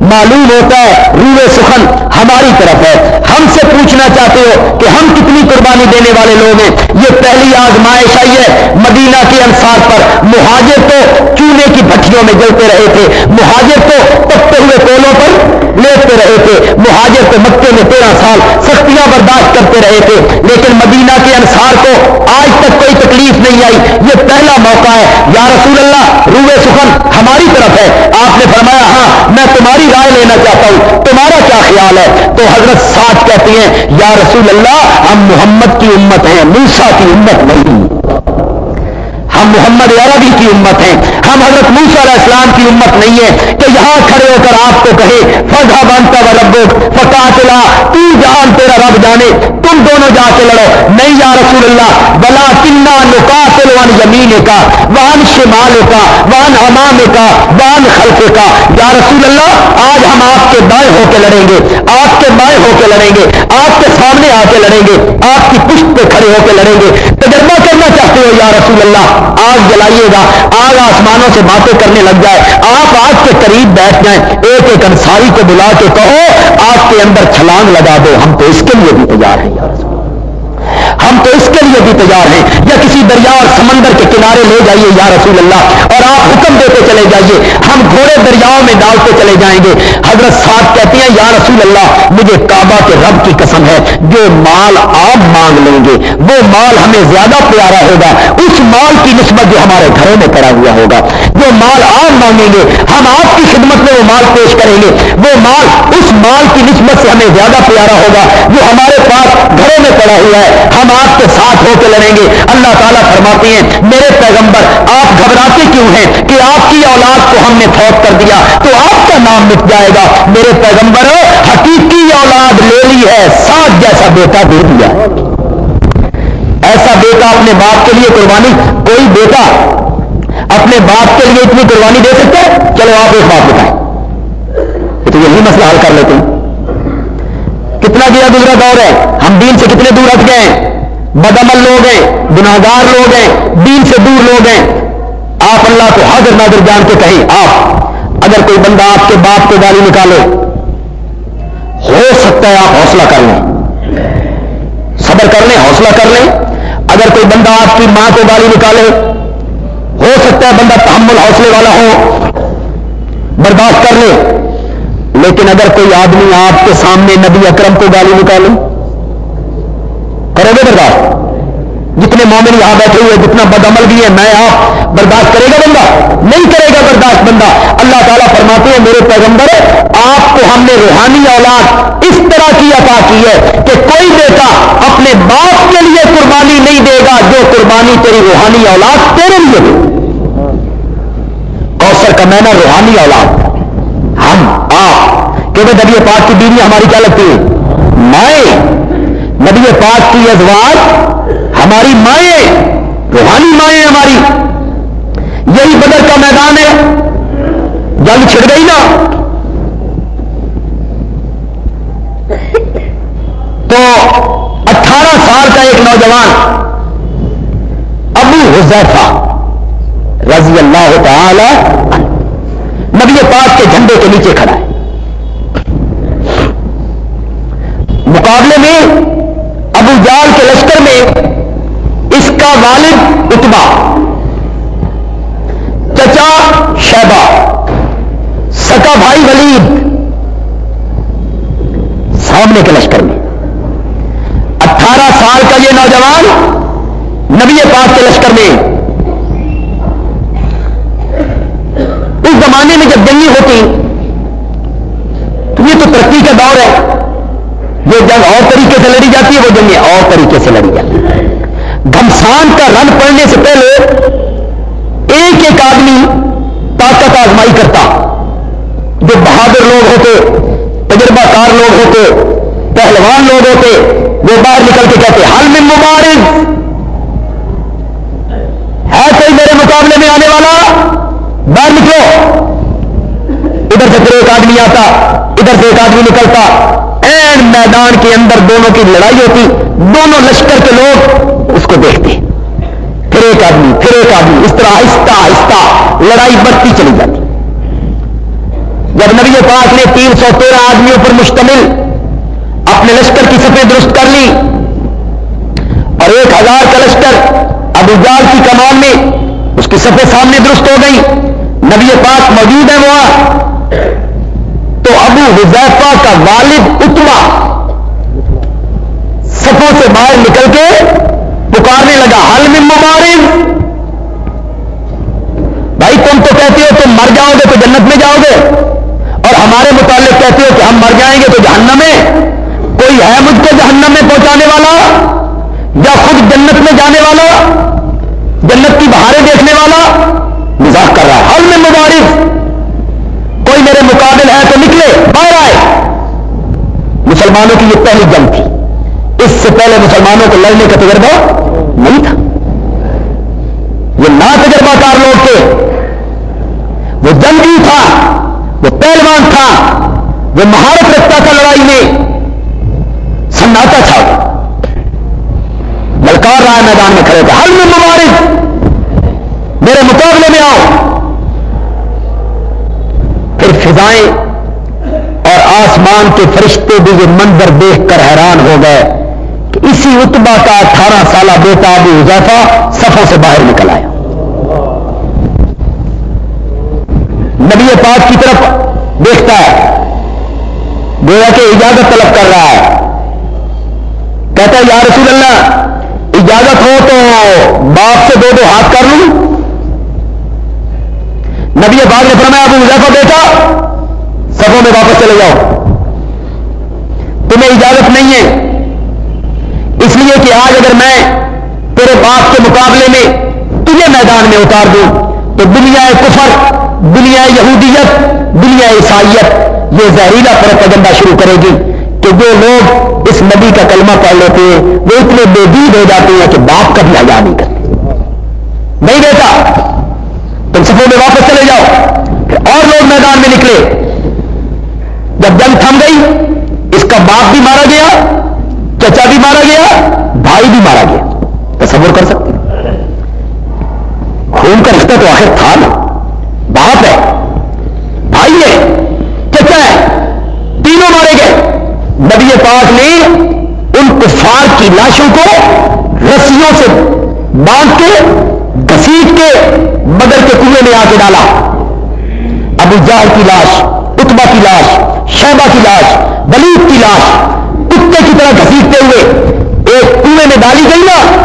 معلوم ہوتا ہے روح سخن ہماری طرف ہے۔ ہم سے پوچھنا چاہتے ہو کہ ہم کتنی قربانی دینے والے لوگ ہیں۔ یہ پہلی آزمائش آئی ہے۔ مدینہ کے انصار پر مہاجر تو چونے کی بھٹیوں میں جلتے رہے تھے۔ مہاجر تو تپتے ہوئے کولوں پر لیٹتے رہے تھے۔ مہاجر تو مکے میں تیرہ سال سختیاں برداشت کرتے رہے تھے۔ لیکن مدینہ کے انصار کو آج تک کوئی تکلیف نہیں آئی۔ یہ پہلا موقع ہے۔ یا رسول اللہ روح سخن ہماری طرف ہے۔ آپ نے فرمایا ہاں میں تمہاری رائے لینا چاہتا ہوں، تمہارا کیا خیال ہے؟ تو حضرت ساتھ کہتی ہیں، یا رسول اللہ، ہم محمد کی امت ہیں موسا کی امت نہیں۔ ہم محمد عربی کی امت ہیں، ہم حضرت موسا علیہ السلام کی امت نہیں ہے کہ یہاں کھڑے ہو کر آپ کو کہے، فضا بنتا و رب فتا چلا تو جان تیرا رب جانے، تم دونوں جا کے لڑو۔ نہیں یا رسول اللہ، بلا کنا نکا ون زمین کا وان شمال کا وان امام کا وان خلفے کا یا رسول اللہ، آج ہم آپ کے بائیں ہو کے لڑیں گے، آپ کے بائیں ہو کے لڑیں گے، آپ کے سامنے آ کے لڑیں گے، آپ کی پشت پہ کھڑے ہو کے لڑیں گے۔ تجربہ کرنا چاہتے ہو یا رسول اللہ؟ آگ جلائیے گا، آگ آسمانوں سے باتیں کرنے لگ جائے۔ آپ آگ کے قریب بیٹھ جائیں، ایک ایک انصاری کو بلا کے کہو، آگ کے اندر چھلانگ لگا دو، ہم تو اس کے لیے بھی تیار ہیں۔ ہم تو اس کے لیے بھی تیار ہیں۔ یا کسی دریا اور سمندر کے کنارے لے جائیے یا رسول اللہ، اور آپ حکم دیتے چلے جائیے، ہم گھوڑے دریاؤں میں ڈالتے چلے جائیں گے۔ حضرت صاحب کہتے ہیں، یا رسول اللہ، مجھے کعبہ کے رب کی قسم ہے، جو مال آپ مانگ لیں گے، وہ مال ہمیں زیادہ پیارا ہوگا۔ اس مال کی نسبت جو ہمارے گھروں میں پڑا ہوا ہوگا۔ جو مال آپ مانگیں گے، ہم آپ کی خدمت میں وہ مال پیش کریں گے۔ وہ مال اس مال کی نسبت سے ہمیں زیادہ پیارا ہوگا، جو ہمارے پاس گھروں میں پڑا ہوا ہے۔ ہم آپ کے ساتھ ہو کے لڑیں گے۔ اللہ تعالیٰ فرماتے ہیں، میرے پیغمبر، آپ گھبراتے کیوں ہیں کہ آپ کی اولاد کو ہم نے فوت کر دیا؟ تو آپ کا نام مٹ جائے گا۔ میرے پیغمبر، حقیقی اولاد لے لی ہے، ساتھ جیسا بیٹا دے دیا۔ ایسا بیٹا اپنے باپ کے لیے قربانی، کوئی بیٹا اپنے باپ کے لیے اتنی قربانی دے سکتے چلو آپ ایک بات بتائیں۔ تو یہی مسئلہ حل کر لیتے ہیں۔ کتنا گیا گزرا دور ہے؟ ہم دین سے کتنے دور ہٹ گئے ہیں؟ بدمل لوگ ہیں گناگار لوگ ہیں، دین سے دور لوگ ہیں۔ آپ اللہ کو حضر نادر جان کے کہیں، آپ اگر کوئی بندہ آپ کے باپ کو گالی نکالے، ہو سکتا ہے آپ حوصلہ کر لیں۔ صبر کر لیں، حوصلہ کر لیں۔ اگر کوئی بندہ آپ کی ماں کو گالی نکالے، ہو سکتا ہے بندہ تحمل حوصلے والا ہو، برداشت کر لے۔ لیکن اگر کوئی آدمی آپ کے سامنے نبی اکرم کو گالی نکالے کرو گے برداشت؟ جتنے مومن یہاں بیٹھے ہوئے جتنا بدعمل بھی ہے میں آپ برداشت کرے گا بندہ؟ نہیں کرے گا برداشت بندہ۔ اللہ تعالیٰ فرماتے ہیں، میرے پیغمبر، آپ کو ہم نے روحانی اولاد اس طرح کی عطا کی ہے کہ کوئی بیٹا اپنے باپ کے لیے قربانی نہیں دے گا جو قربانی تیری روحانی اولاد تیرے لیے دے۔ کوثر کا مینا، روحانی اولاد۔ ہم، آپ۔ کہ نبی پاک کی بیوی ہماری کیا لگتی ہے؟ مائیں نبی پاک کی ازواج ہماری مائیں، روحانی مائیں ہماری۔ یہی بدر کا میدان ہے۔ جنگ چھڑ گئی نا۔ تو اٹھارہ سال کا ایک نوجوان، ابو حذیفہ رضی اللہ تعالی نبی پاک کے جھنڈے کے نیچے کھڑا ہے۔ مقابلے میں ابو جال کے لشکر میں اس کا والد اتبا چچا شہبا سکا بھائی ولید سامنے کے لشکر میں۔ اٹھارہ سال کا یہ نوجوان نبی پاک کے لشکر میں۔ اس زمانے میں جب جنگی ہوتی، تو یہ تو ترقی کا دور ہے، جو جنگ اور مبارک۔ ہے کوئی میرے مقابلے میں آنے والا؟ باہر نکلو۔ ادھر سے پھر ایک آدمی آتا، ادھر سے ایک آدمی نکلتا۔ این میدان کے اندر دونوں کی لڑائی ہوتی، دونوں لشکر کے لوگ اس کو دیکھتے۔ پھر ایک آدمی، پھر ایک آدمی، اس طرح آہستہ آہستہ لڑائی بڑھتی چلی جاتی۔ جب نبی پاک نے تین سو تیرہ آدمیوں پر مشتمل اپنے لشکر کی سفید درست کر لی اور ہزار ابو جال کی کمان میں اس کی سفید سامنے درست ہو گئی نبی پاک موجود ہے وہاں۔ تو ابو حذیفہ کا والد اتوا سفوں سے باہر نکل کے پکارنے لگا۔ حل میں مبارک بھائی، تم تو کہتے ہو تم مر جاؤ گے تو جنت میں جاؤ گے۔ اور ہمارے متعلق کہتے ہو کہ ہم مر جائیں گے تو جہنم میں۔ کوئی ہے مجھ کو جہنم میں پہنچانے والا؟ یا خود جنت میں جانے والا، جنت کی بہاریں دیکھنے والا مزاق کر رہا ہے۔ حل میں مبارک کوئی میرے مقابل ہے تو نکلے، باہر آئے۔ مسلمانوں کی یہ پہلی جنگ تھی۔ اس سے پہلے مسلمانوں کو لڑنے کا تجربہ نہیں تھا۔ یہ نا تجربہ کار لوگ تھے۔ وہ جنگی تھا، وہ پہلوان تھا۔ وہ مہارت رکھتا تھا لڑائی میں سناٹا تھا للکار رہا میدان میں کھڑے تھے ہر میں مبارک میرے مقابلے میں آؤ پھر فضائیں اور آسمان کے فرشتے بھی یہ منظر دیکھ کر حیران ہو گئے اسی اتبا کا اٹھارہ سالہ بیٹا ابو حذیفہ صفوں سے باہر نکل آیا۔ نبی پاک کی طرف دیکھتا ہے، گویا کہ اجازت طلب کر رہا ہے۔ کہتا ہے، یا رسول اللہ، اجازت ہو تو باپ سے دو دو ہاتھ کر لوں۔ نبی پاک نے فرمایا، ابو حذیفہ بیٹا سفوں میں واپس چلے جاؤ۔ تمہیں اجازت نہیں ہے۔ اس لیے کہ آج اگر میں تیرے باپ کے مقابلے میں تجھے میدان میں اتار دوں، تو دنیا کفر، دنیا یہودیت، دنیا عیسائیت یہ زہریلا فرق ایجنڈا شروع کرے گی کہ جو لوگ اس نبی کا کلمہ پڑھ لیتے ہیں، وہ اتنے بے دید ہو جاتے ہیں کہ باپ کا بھی آیا نہیں کرتے۔ نہیں دیتا تم سفوں میں واپس چلے جاؤ۔ اور لوگ میدان میں نکلے۔ جب جنگ تھم گئی، اس کا باپ بھی مارا گیا، چچا بھی مارا گیا، بھائی بھی مارا گیا۔ تصور کر سکتے خون کا رشتہ تو آخر تھا نا۔ باپ ہے، بھائی ہے، چچا ہے، تینوں مارے گئے۔ نبی پاک نے ان کفار کی لاشوں کو رسیوں سے باندھ کے گسیٹ کے بدر کے کنویں میں آ کے ڈالا۔ ابو جال کی لاش اتبا کی لاش شہبہ کی لاش بلیف کی لاش، کتے کی طرح گھسیٹتے ہوئے ایک کنویں میں ڈالی گئی نا،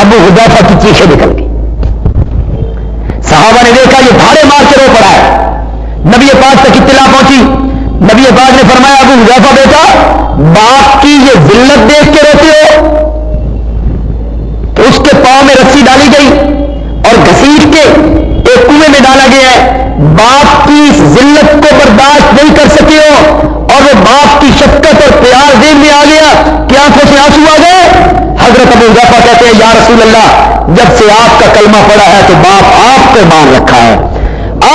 ابو حدافہ کی چیخیں نکل گئی صحابہ نے دیکھا، یہ دھارے مار کے رو پڑا ہے۔ نبی پاک تک اطلاع پہنچی۔ نبی پاک نے فرمایا، ابو حدافہ بیٹا، باپ کی یہ ذلت دیکھ کے روتے ہو۔ تو اس کے پاؤں میں رسی ڈالی گئی اور گھسیٹ کے ایک کنویں میں ڈالا گیا ہے۔ باپ کی اس ذلت کو برداشت نہیں کر سکے کی شکت اور پیار دین میں آ گیا کہ آنکھوں سے آنسو آ گئے؟ حضرت ابو ابوافا کہتے ہیں، یا رسول اللہ، جب سے آپ کا کلمہ پڑا ہے تو باپ آپ کو مان رکھا ہے۔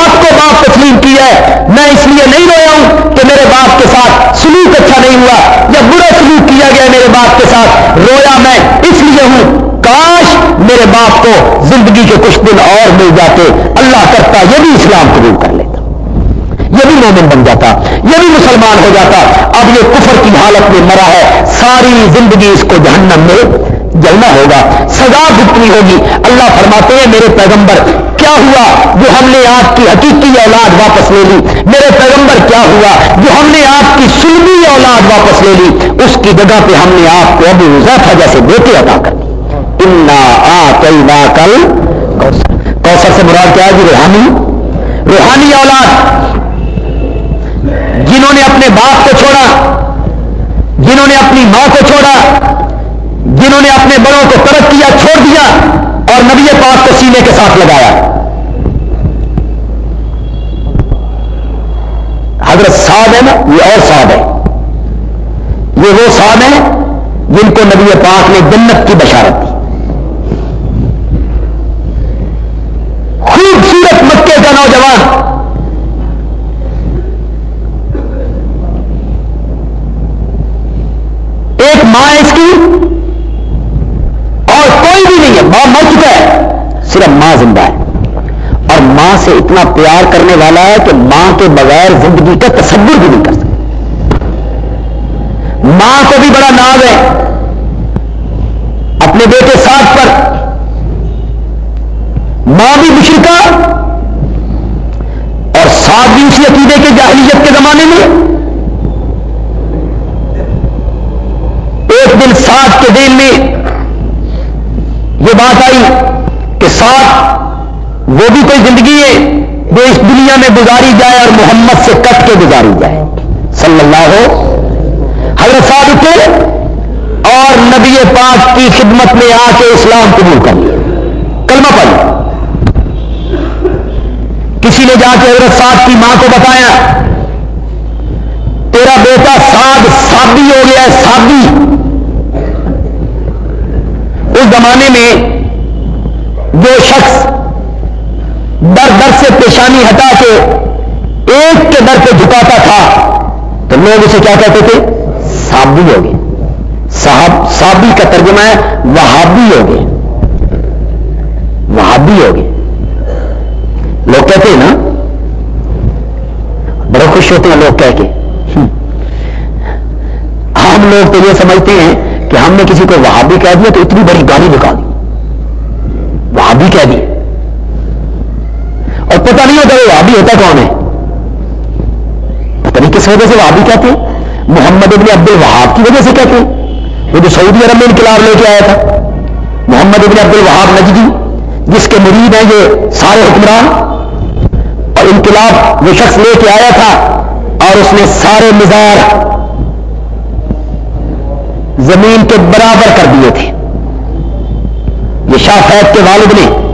آپ کو باپ تسلیم کیا ہے۔ میں اس لیے نہیں رویا ہوں کہ میرے باپ کے ساتھ سلوک اچھا نہیں ہوا یا برا سلوک کیا گیا میرے باپ کے ساتھ۔ رویا میں اس لیے ہوں، کاش میرے باپ کو زندگی کے کچھ دن اور مل جاتے۔ اللہ کرتا یہ بھی اسلام قبول کر لیتا یہ بھی مومن بن جاتا، یہ بھی مسلمان ہو جاتا۔ اب یہ کفر کی حالت میں مرا ہے، ساری زندگی اس کو جہنم میں جلنا ہوگا۔ سزا بھگتنی ہوگی، اللہ فرماتے ہیں، میرے پیغمبر، کیا ہوا جو ہم نے آپ کی حقیقی اولاد واپس لے لی؟ میرے پیغمبر، کیا ہوا جو ہم نے آپ کی سلمی اولاد واپس لے لی؟ اس کی جگہ پہ ہم نے آپ کو ابھی ضافہ جیسے بیٹے ادا کر انا آ کل کوثر سے مراد کیا جی روحانی۔ روحانی اولاد۔ جنہوں نے اپنے باپ کو چھوڑا، جنہوں نے اپنی ماں کو چھوڑا، جنہوں نے اپنے بڑوں کو ترک کیا، چھوڑ دیا اور نبی پاک کو سینے کے ساتھ لگایا۔ حضرت صاحب ہے نا، یہ اور صاحب ہے یہ وہ صاحب ہیں جن کو نبی پاک نے جنت کی بشارت دی۔ خوبصورت مکے کا نوجوان ایک ماں ہے اس کی اور کوئی بھی نہیں ہے ماں مر چکا ہے صرف ماں زندہ ہے۔ اور ماں سے اتنا پیار کرنے والا ہے کہ ماں کے بغیر زندگی کا تصور بھی نہیں کر سکتا۔ ماں کو بھی بڑا ناز ہے۔ اپنے بیٹے ساتھ پر۔ ماں بھی مشرقہ اور ساتھ بھی اسی عقیدے کے جاہلیت کے زمانے میں۔ ایک دن سات کے دن میں یہ بات آئی وہ بھی کوئی زندگی ہے جو اس دنیا میں گزاری جائے اور محمد سے کٹ کے گزاری جائے۔ صلی اللہ ہو۔ حضرت صاحب اٹھے اور نبی پاک کی خدمت میں آ کے اسلام قبول کر لیا۔ کلمہ پڑھ کسی نے جا کے حضرت صاحب کی ماں کو بتایا، تیرا بیٹا ساد سادی ہو گیا ہے سادی اس زمانے میں جو شخص در در سے پیشانی ہٹا کے ایک کے در پہ جھکاتا تھا، تو لوگ اسے کیا کہتے تھے؟ سابی ہو گئے۔ صاحب سابی کا ترجمہ ہے، وہابی ہو گئے۔ وہابی ہو گئے۔ لوگ کہتے ہیں نا، بڑے خوش ہوتے ہیں لوگ کہہ کے۔ ہم لوگ تو یہ سمجھتے ہیں کہ ہم نے کسی کو وہابی کہہ دیا تو اتنی بڑی گالی لکھا دی وہابی کہہ دی اور پتہ نہیں ہوتا وہ وہابی ہوتا کون ہے؟ پتہ نہیں کس وجہ سے وہابی کہتے ہیں؟ محمد ابن عبد الوہاب کی وجہ سے کہتے ہیں۔ وہ جو سعودی عرب میں انقلاب لے کے آیا تھا۔ محمد ابن عبد الوہاب نجدی، جس کے مرید ہیں یہ سارے حکمران۔ اور انقلاب وہ شخص لے کے آیا تھا اور اس نے سارے مزار زمین کے برابر کر دیے تھے۔ یہ شاہ فیض کے والد نے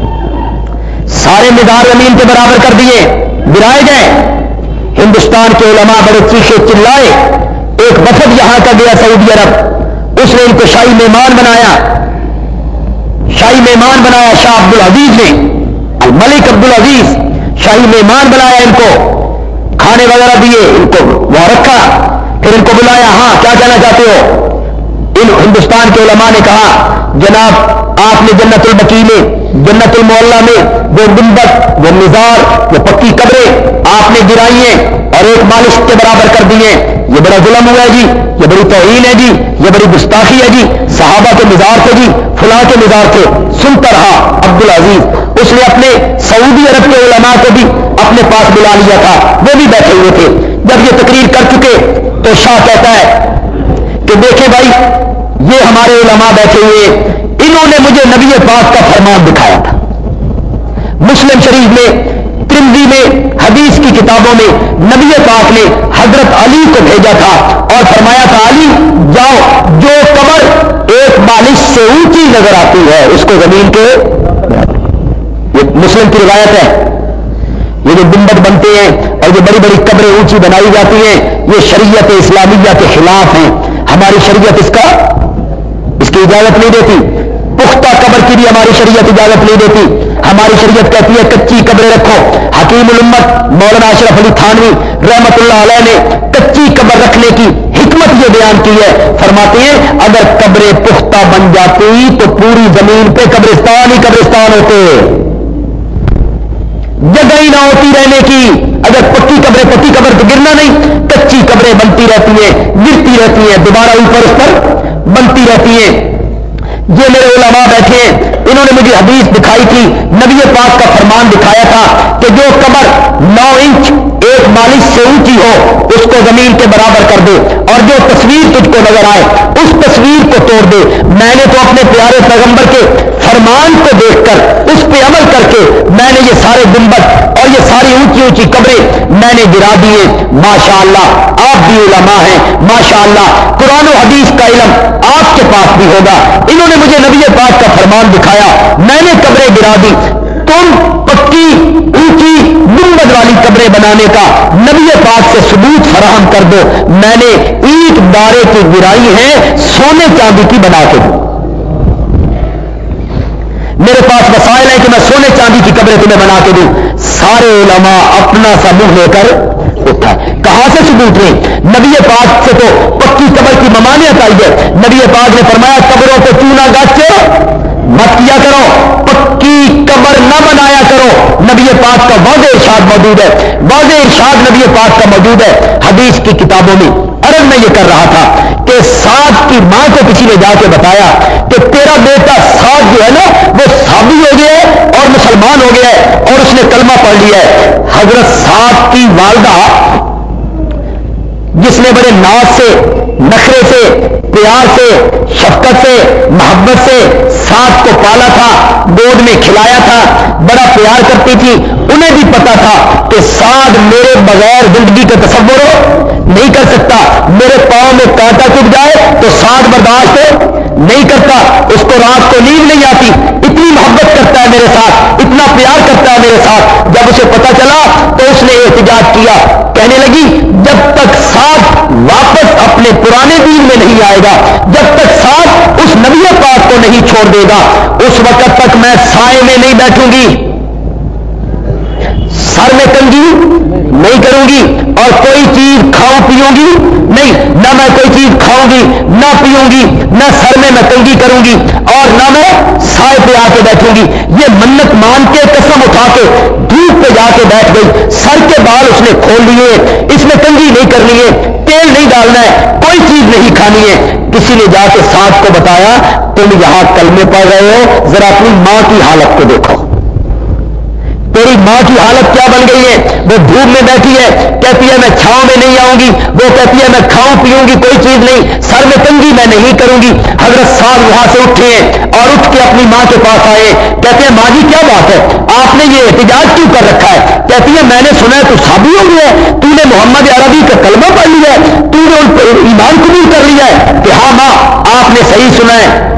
سارے مزار زمین کے برابر کر دیے، گرائے گئے۔ ہندوستان کے علماء بڑے چیخے چلائے۔ ایک وفد یہاں کا گیا سعودی عرب۔ اس نے ان کو شاہی مہمان بنایا۔ شاہی مہمان بنایا شاہ عبد العزیز نے۔ الملک عبد العزیز شاہی مہمان بنایا ان کو۔ کھانے وغیرہ دیے، ان کو وہاں رکھا۔ پھر ان کو بلایا ہاں کیا کہنا چاہتے ہو؟ ان ہندوستان کے علماء نے کہا، جناب، آپ نے جنت البکی میں جنت المولہ میں وہ گنبت وہ مزار، وہ پکی قبریں آپ نے گرائی ہیں اور ایک مالش کے برابر کر دیے یہ بڑا ظلم ہوا ہے جی یہ بڑی توہین ہے جی یہ بڑی گستاخی ہے جی۔ صحابہ کے مزار تھے جی فلاں کے مزار تھے۔ سنتا رہا عبد العزیز اس نے اپنے سعودی عرب کے علماء کو بھی اپنے پاس بلا لیا تھا۔ وہ بھی بیٹھے ہوئے تھے۔ جب یہ تقریر کر چکے تو شاہ کہتا ہے کہ دیکھیں بھائی، یہ ہمارے علماء بیٹھے ہوئے انہوں نے مجھے نبی پاک کا فرمان دکھایا تھا۔ مسلم شریف میں ترمزی میں، حدیث کی کتابوں میں نبی پاک نے حضرت علی کو بھیجا تھا اور فرمایا تھا، علی، جاؤ، جو قبر ایک بالش سے اونچی نظر آتی ہے، اس کو زمین کے یہ مسلم کی روایت ہے۔ یہ جو گنبد بنتے ہیں اور جو بڑی بڑی قبریں اونچی بنائی جاتی ہیں، یہ شریعت اسلامیہ کے خلاف ہیں۔ ہماری شریعت اس کا اس کی اجازت نہیں دیتی۔ پختہ قبر کی بھی ہماری شریعت اجازت نہیں دیتی۔ ہماری شریعت کہتی ہے، کچی قبریں رکھو۔ حکیم الامت مولانا اشرف علی تھانوی رحمت اللہ علیہ نے کچی قبر رکھنے کی حکمت یہ بیان کی ہے۔ فرماتے ہیں، اگر قبریں پختہ بن جاتی تو پوری زمین پہ قبرستان ہی قبرستان ہوتے۔ جگہ ہی نہ ہوتی رہنے کی۔ اگر پکی قبریں پکی قبر تو گرنا نہیں، کچی قبریں بنتی رہتی ہیں، گرتی رہتی ہیں، دوبارہ اوپر اس پر بنتی رہتی ہیں۔ یہ میرے علماء بیٹھے ہیں، انہوں نے مجھے حدیث دکھائی تھی، نبی پاک کا فرمان دکھایا تھا کہ جو قبر نو انچ، ایک مالش سے اونچی ہو، اس کو زمین کے برابر کر دے اور جو تصویر تجھ کو نظر آئے، اس تصویر کو توڑ دے۔ میں نے تو اپنے پیارے پیغمبر کے فرمان کو دیکھ کر، اس پہ عمل کر کے میں نے یہ سارے گنبد ساری اونچی اونچی قبریں میں نے گرا دیے ماشاء اللہ آپ بھی علماء ہیں۔ ماشاء اللہ قرآن و حدیث کا علم آپ کے پاس بھی ہوگا۔ انہوں نے مجھے نبی پاک کا فرمان دکھایا، میں نے قبریں گرا دی۔ تم پکی، اونچی گنبد والی قبریں بنانے کا نبی پاک سے ثبوت فراہم کر دو۔ میں نے اینٹ دارے کی گرائی ہے سونے چاندی کی بنا کے۔ دوں میرے پاس وسائل ہے کہ میں سونے چاندی کی قبریں تمہیں بنا کے دوں۔ سارے علماء اپنا سا منہ لے کر اٹھا۔ کہاں سے ثبوت نہیں نبی پاک سے تو پکی قبر کی ممانعت آئی ہے۔ نبی پاک نے فرمایا، قبروں کو چونا گچ۔ مت کیا کرو، پکی قبر نہ بنایا کرو۔ نبی پاک کا واضح ارشاد موجود ہے۔ واضح ارشاد نبی پاک کا موجود ہے۔ حدیث کی کتابوں میں ارد میں یہ کر رہا تھا کہ سات کی ماں کو کسی نے جا کے بتایا کہ تیرا بیٹا سات جو ہے نا، وہ سابی ہو گیا ہے اور مسلمان ہو گیا ہے اور اس نے کلمہ پڑھ لیا ہے۔ حضرت سات کی والدہ جس نے بڑے ناز سے، نخرے سے، پیار سے، شفقت سے، محبت سے ساتھ کو پالا تھا، گود میں کھلایا تھا، بڑا پیار کرتی تھی، انہیں بھی پتا تھا کہ ساتھ میرے بغیر زندگی کا تصور نہیں کر سکتا، میرے پاؤں میں کانٹا ٹوٹ جائے تو ساتھ برداشت نہیں کرتا، اس کو رات کو نیند نہیں آتی، اتنی محبت کرتا ہے میرے ساتھ، اتنا پیار کرتا ہے میرے ساتھ، جب اسے پتا چلا تو اس نے احتجاج کیا، کہنے لگی، جب تک ساتھ واپس اپنے پرانے دین میں نہیں آئے گا۔ جب تک ساتھ اس نبی پاک کو نہیں چھوڑ دے گا، اس وقت تک میں سائے میں نہیں بیٹھوں گی۔ سر میں تنگی نہیں کروں گی اور کوئی نہیں، نہ میں کوئی چیز کھاؤں گی نہ پیوں گی نہ سر میں میں کنگی کروں گی اور نہ میں سائے پہ آ کے بیٹھوں گی یہ منت مان کے، قسم اٹھا کے، دھوپ پہ جا کے بیٹھ گئی۔ سر کے بال اس نے کھول لیے، اس میں کنگی نہیں کرنی ہے، تیل نہیں ڈالنا ہے، کوئی چیز نہیں کھانی ہے۔ کسی نے جا کے ساتھ کو بتایا، تم یہاں کلمے پڑ رہے ہو، ذرا اپنی ماں کی حالت کو دیکھو۔ تیری ماں کی حالت کیا بن گئی ہے؟ وہ دھوپ میں بیٹھی ہے، کہتی ہے، میں چھاؤں میں نہیں آؤں گی۔ وہ کہتی ہے، میں کھاؤں پیوں گی، کوئی چیز نہیں۔ سر میں تنگی میں نہیں کروں گی۔ حضرت صاحب وہاں سے اٹھے ہیں اور اٹھ کے اپنی ماں کے پاس آئے۔ کہتے ہیں، ماں جی کیا بات ہے؟ آپ نے یہ احتجاج کیوں کر رکھا ہے؟ کہتی ہے، میں نے سنا ہے، تو سابی ہو گیا ہے۔ تو نے محمد عربی کا کلمہ پڑھ لیا ہے۔ تو نے ان ایمان قبول کر لیا ہے کہ ہاں ماں، آپ نے صحیح سنا ہے۔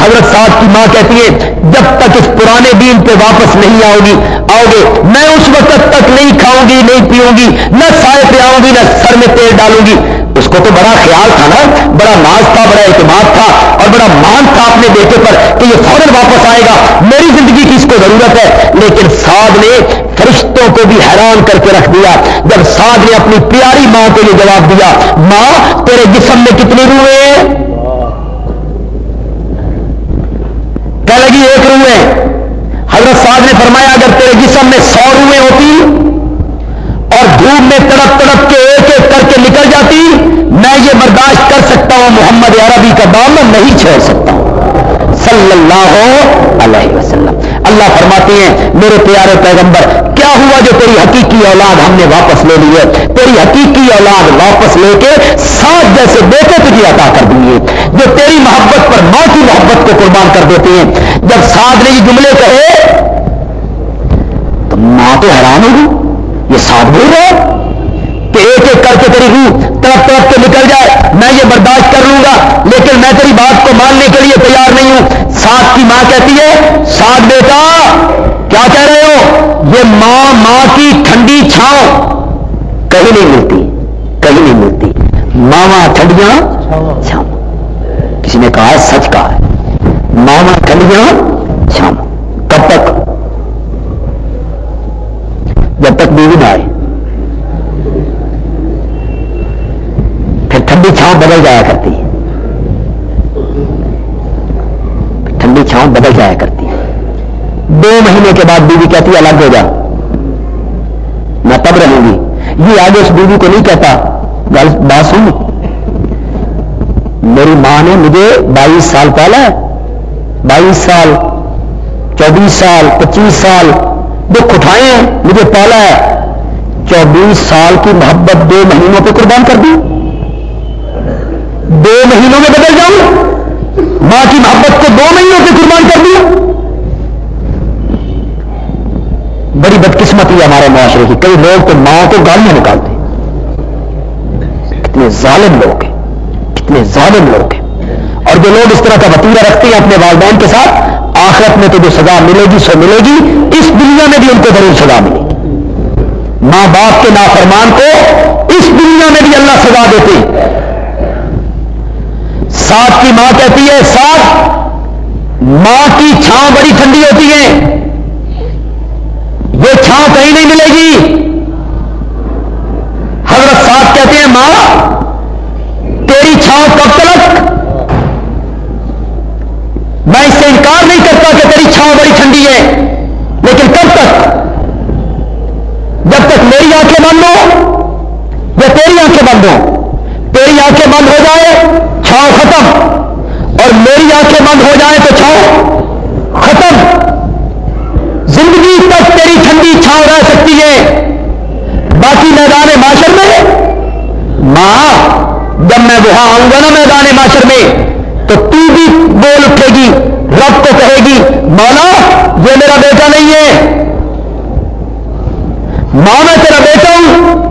حضرت صاحب کی ماں کہتی ہے، جب تک اس پرانے دین پہ واپس نہیں آؤ گی، آؤ گے، میں اس وقت تک نہیں کھاؤں گی، نہیں پیوں گی، نہ سائے پہ آؤں گی، نہ سر میں تیل ڈالوں گی۔ اس کو تو بڑا خیال تھا نا، بڑا ناز تھا، بڑا اعتماد تھا اور بڑا مان تھا اپنے بیٹے پر کہ یہ فوراً واپس آئے گا۔ میری زندگی کی اس کو ضرورت ہے، لیکن سعد نے فرشتوں کو بھی حیران کر کے رکھ دیا۔ جب سعد نے اپنی پیاری ماں کو یہ جواب دیا، ماں، تیرے جسم میں کتنی روئے ہیں لگی ایک روئے۔ حضرت صاحب نے فرمایا، اگر تیرے جسم میں سو روئے ہوتی اور دھوپ میں تڑپ تڑپ کے ایک ایک کر کے نکل جاتی، میں یہ برداشت کر سکتا ہوں، محمد عربی کا دامن نہیں چھوڑ سکتا۔ ہوں صلی اللہ علیہ وسلم۔ اللہ فرماتے ہیں، میرے پیارے پیغمبر، کیا ہوا جو تیری حقیقی اولاد ہم نے واپس لے لی ہے؟ تیری حقیقی اولاد واپس لے کے سات جیسے بیٹے تجھے عطا کر دیے جو تیری محبت پر ماں کی محبت کو قربان کر دیتے ہیں۔ جب ساتھ نے یہ جملے کہے، تو ماں تو حیران ہوگی یہ ساتھ بول رہا کہ ایک ایک کر کے تیری روح طرف طرف کے نکل جائے۔ میں یہ برداشت کر لوں گا، لیکن میں تیری بات کو ماننے کے لیے تیار نہیں ہوں۔ ساتھ کی ماں کہتی ہے ساتھ بیٹا، کیا کہہ رہے ہو؟ یہ ماں ماں کی ٹھنڈی چھاؤں کہیں نہیں ملتی، کہیں نہیں ملتی۔ ماوا ٹھنڈیاں چھاؤں۔ کسی نے کہا ہے، سچ کہا ہے۔ ماوا ٹھنڈیاں چھاؤں۔ کب تک؟ جب تک بیوی نہ آئے۔ پھر ٹھنڈی چھاؤں بدل جایا کرتی ہے ٹھنڈی چھاؤں بدل جایا کرتی ہے دو مہینے کے بعد بیوی کہتی ہے، الگ ہو جا۔ میں تب رہوں گی۔ یہ آگے اس بیوی کو نہیں کہتا، گل بات سن۔ میری ماں نے مجھے بائیس سال پالا بائیس سال، چوبیس سال، پچیس سال دکھ اٹھائے ہیں مجھے پالا ہے۔ چوبیس سال کی محبت دو مہینوں پہ قربان کر دی۔ دو مہینوں میں بدل جاؤں۔ ماں کی محبت کو دو مہینوں سے قربان کر دیا۔ بڑی بدقسمتی ہے ہمارے معاشرے کی۔ کئی لوگ تو ماں کو گالیاں نکالتے کتنے ظالم لوگ ہیں۔ کتنے ظالم لوگ ہیں۔ اور جو لوگ اس طرح کا وطیرہ رکھتے ہیں اپنے والدین کے ساتھ، آخرت میں تو جو سزا ملے گی، سو ملے گی۔ اس دنیا میں بھی ان کو ضرور سزا ملے گی۔ ماں باپ کے نافرمان کو اس دنیا میں بھی اللہ سزا دیتے ساتھ کی ماں کہتی ہے ساتھ ماں کی چھاؤں بڑی ٹھنڈی ہوتی ہے یہ چھاؤں کہیں نہیں ملے گی حضرت ساتھ کہتے ہیں ماں تیری چھاؤں کب تک میں اس سے انکار نہیں کرتا کہ تیری چھاؤں بڑی ٹھنڈی ہے لیکن کب تک جب تک میری آنکھیں بند ہو یا تیری آنکھیں بند ہو تیری آنکھیں بند ہو جائے چھاؤں ختم اور میری آنکھیں بند ہو جائیں تو چھاؤں ختم زندگی تک تیری ٹھنڈی چھاؤں رہ سکتی ہے باقی میدان معاشر میں ماں جب میں وہاں آؤں گا نا میدان معاشر میں تو تو بھی بول اٹھے گی رب کو کہے گی مولا یہ میرا بیٹا نہیں ہے ماں میں تیرا بیٹا ہوں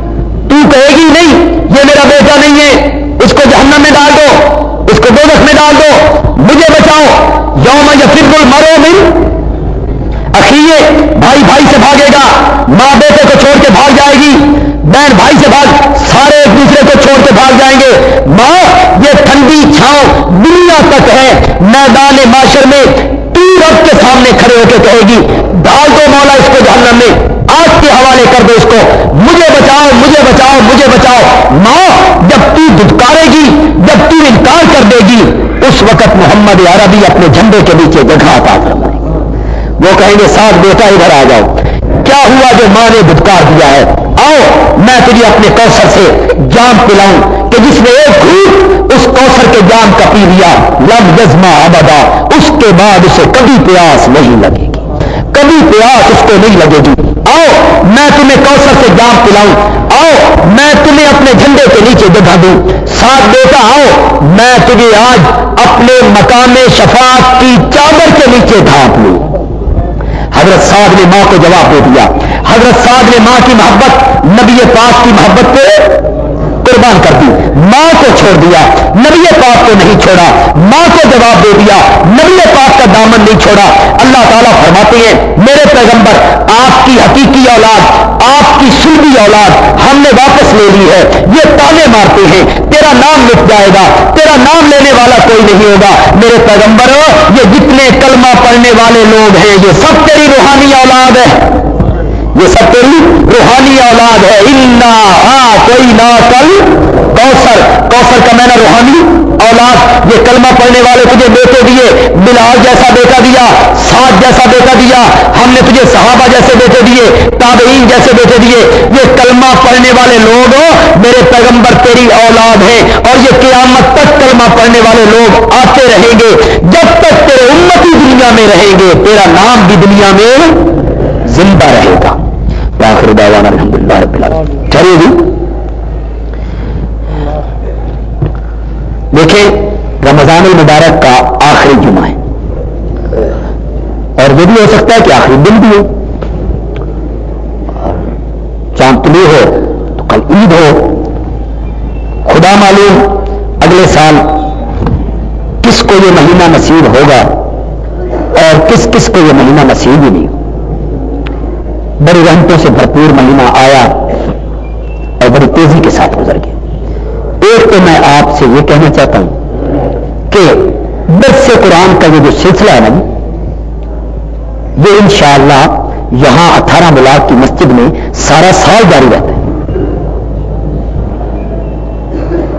تو کہے گی نہیں یہ میرا بیٹا نہیں ہے اس کو جہنم میں ڈال دو اس کو دوزخ میں ڈال دو مجھے بچاؤ یوم یا پھر مرو مل اخیے بھائی بھائی سے بھاگے گا ماں بیٹے کو چھوڑ کے بھاگ جائے گی بہن بھائی سے بھاگ سارے ایک دوسرے کو چھوڑ کے بھاگ جائیں گے ماں یہ ٹھنڈی چھاؤں دنیا تک ہے میدان معاشر میں تین رب کے سامنے کھڑے ہو کے کہے گی ڈال دو مولا اس کو جہنم میں آگ کے حوالے کر دو اس کو مجھے بچاؤ مجھے بچاؤ مجھے بچاؤ ماں جب تو دھتکارے گی جب تو انکار کر دے گی اس وقت محمد عربی اپنے جھنڈے کے نیچے جگہ پا فرمائے وہ کہیں گے ساتھ بیٹا ادھر آ جاؤ۔ کیا ہوا جو ماں نے دھتکار دیا ہے؟ آؤ، میں تجھے اپنے کوثر سے جام پلاؤں کہ جس نے ایک گھوٹ اس کوثر کے جام کا پی لیا۔ لم یزما ابدا، اس کے بعد اسے کبھی پیاس نہیں لگے گی۔ کبھی پیاس اس کو نہیں لگے گی۔ آؤ، میں تمہیں کوثر سے جام پلاؤں۔ آؤ، میں تمہیں اپنے جھنڈے کے نیچے جگہ دوں۔ ساتھ بیٹا، آؤ، میں تجھے آج اپنے مقام شفاعت کی چادر کے نیچے ڈھانپ لوں۔ حضرت صاحب نے ماں کو جواب دے دیا۔ حضرت صاحب نے ماں کی محبت، نبی پاک کی محبت کو قربان کر دی۔ ماں کو چھوڑ دیا۔ نبی پاک کو نہیں چھوڑا۔ ماں کو جواب دے دیا۔ نبی پاک کا دامن نہیں چھوڑا۔ اللہ تعالیٰ فرماتے ہیں، میرے پیغمبر، آپ کی حقیقی اولاد، آپ کی سلبی اولاد ہم نے واپس لے لی ہے۔ یہ تانے مارتے ہیں۔ تیرا نام مٹ جائے گا۔ تیرا نام لینے والا کوئی نہیں ہوگا۔ میرے پیغمبر، یہ جتنے کلمہ پڑھنے والے لوگ ہیں، یہ سب تیری روحانی اولاد ہے۔ یہ سب تیری روحانی اولاد ہے۔ انا ہاں کوئی نہ کل کوثر کوثر کا میں نے روحانی اولاد، یہ کلمہ پڑھنے والے تجھے بیٹے دیے، بلال جیسا بیٹا دیا سات جیسا بیٹا دیا، ہم نے تجھے صحابہ جیسے بیٹے دیے، تابعین جیسے بیٹے دیے۔ یہ کلمہ پڑھنے والے لوگ میرے پیغمبر تیری اولاد ہیں۔ اور یہ قیامت تک کلمہ پڑھنے والے لوگ آتے رہیں گے۔ جب تک تیرے امتی دنیا میں رہیں گے، تیرا نام بھی دنیا میں زندہ رہے گا۔ آخر دعوانا الحمدللہ رب العالمین۔ چلیے جی؟ دیکھیں، رمضان المبارک کا آخری جمعہ ہے۔ اور وہ بھی ہو سکتا ہے کہ آخری دن بھی ہو۔ چاند طلوع ہو تو کل عید ہو۔ خدا معلوم اگلے سال کس کو یہ مہینہ نصیب ہوگا اور کس کس کو یہ مہینہ نصیب ہی نہیں بڑی رحمتوں سے بھرپور مہینہ آیا اور بڑی تیزی کے ساتھ گزر گیا۔ ایک تو میں آپ سے یہ کہنا چاہتا ہوں کہ برس قرآن کا یہ جو سلسلہ ہے نا جی، یہ انشاءاللہ یہاں اٹھارہ ملاق کی مسجد میں سارا سال جاری رہتا ہے۔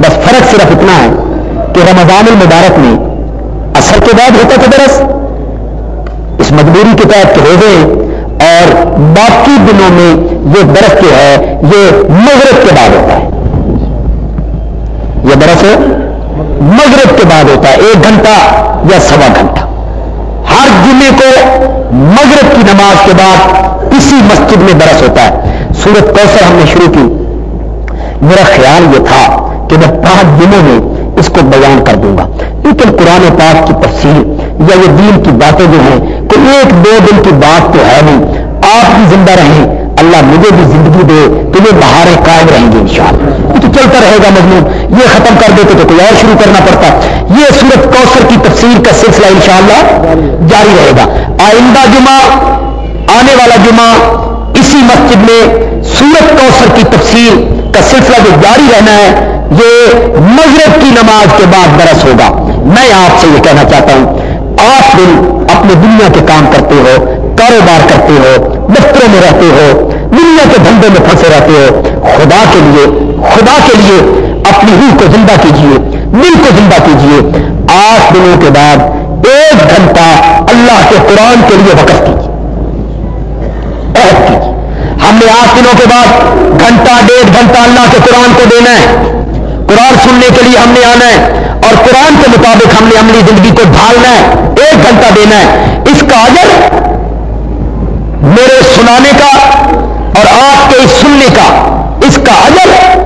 بس فرق صرف اتنا ہے کہ رمضان المبارک میں اثر کے بعد ہوتا تھا درس۔ اس مجبوری کے تحت کے روزے اور باقی دنوں میں یہ درس جو ہے، یہ مغرب کے بعد ہوتا ہے۔ یہ درس مغرب کے بعد ہوتا ہے، ایک گھنٹہ یا سوا گھنٹہ۔ ہر جمعے کو مغرب کی نماز کے بعد کسی مسجد میں درس ہوتا ہے۔ سورت کوثر ہم نے شروع کی۔ میرا خیال یہ تھا کہ میں پانچ دنوں میں اس کو بیان کر دوں گا۔ لیکن قرآن پاک کی تفصیل یا یہ دین کی باتیں جو ہیں، کوئی ایک دو دن کی بات تو ہے نہیں۔ آپ بھی زندہ رہیں اللہ مجھے بھی زندگی دے تو یہ بہاریں قائم رہیں گے انشاءاللہ۔ یہ تو چلتا رہے گا مضمون۔ یہ ختم کر دیتے تو کوئی اور شروع کرنا پڑتا۔ یہ سورت کوثر کی تفسیر کا سلسلہ انشاءاللہ جاری رہے گا۔ آئندہ جمعہ، آنے والا جمعہ، اسی مسجد میں سورت کوثر کی تفسیر کا سلسلہ جو جاری رہنا ہے، یہ مغرب کی نماز کے بعد برس ہوگا۔ میں آپ سے یہ کہنا چاہتا ہوں، آپ دن اپنے دنیا کے کام کرتے ہو کاروبار کرتے ہو، دفتروں میں رہتے ہو، دنیا کے دھندے میں پھنسے رہتے ہو، خدا کے لیے، خدا کے لیے اپنی روح کو زندہ کیجیے، دل کو زندہ کیجیے۔ آٹھ دنوں کے بعد ایک گھنٹہ اللہ کے قرآن کے لیے وقف کیجیے۔ کیجیے۔ ہم نے آٹھ دنوں کے بعد گھنٹہ، ڈیڑھ گھنٹہ اللہ کے قرآن کو دینا ہے۔ قرآن سننے کے لیے ہم نے آنا ہے اور قرآن کے مطابق ہم نے عملی زندگی کو ڈھالنا ہے، ایک گھنٹہ دینا ہے۔ اس کا اجر سنانے کا اور آپ کے سننے کا اس کا اجر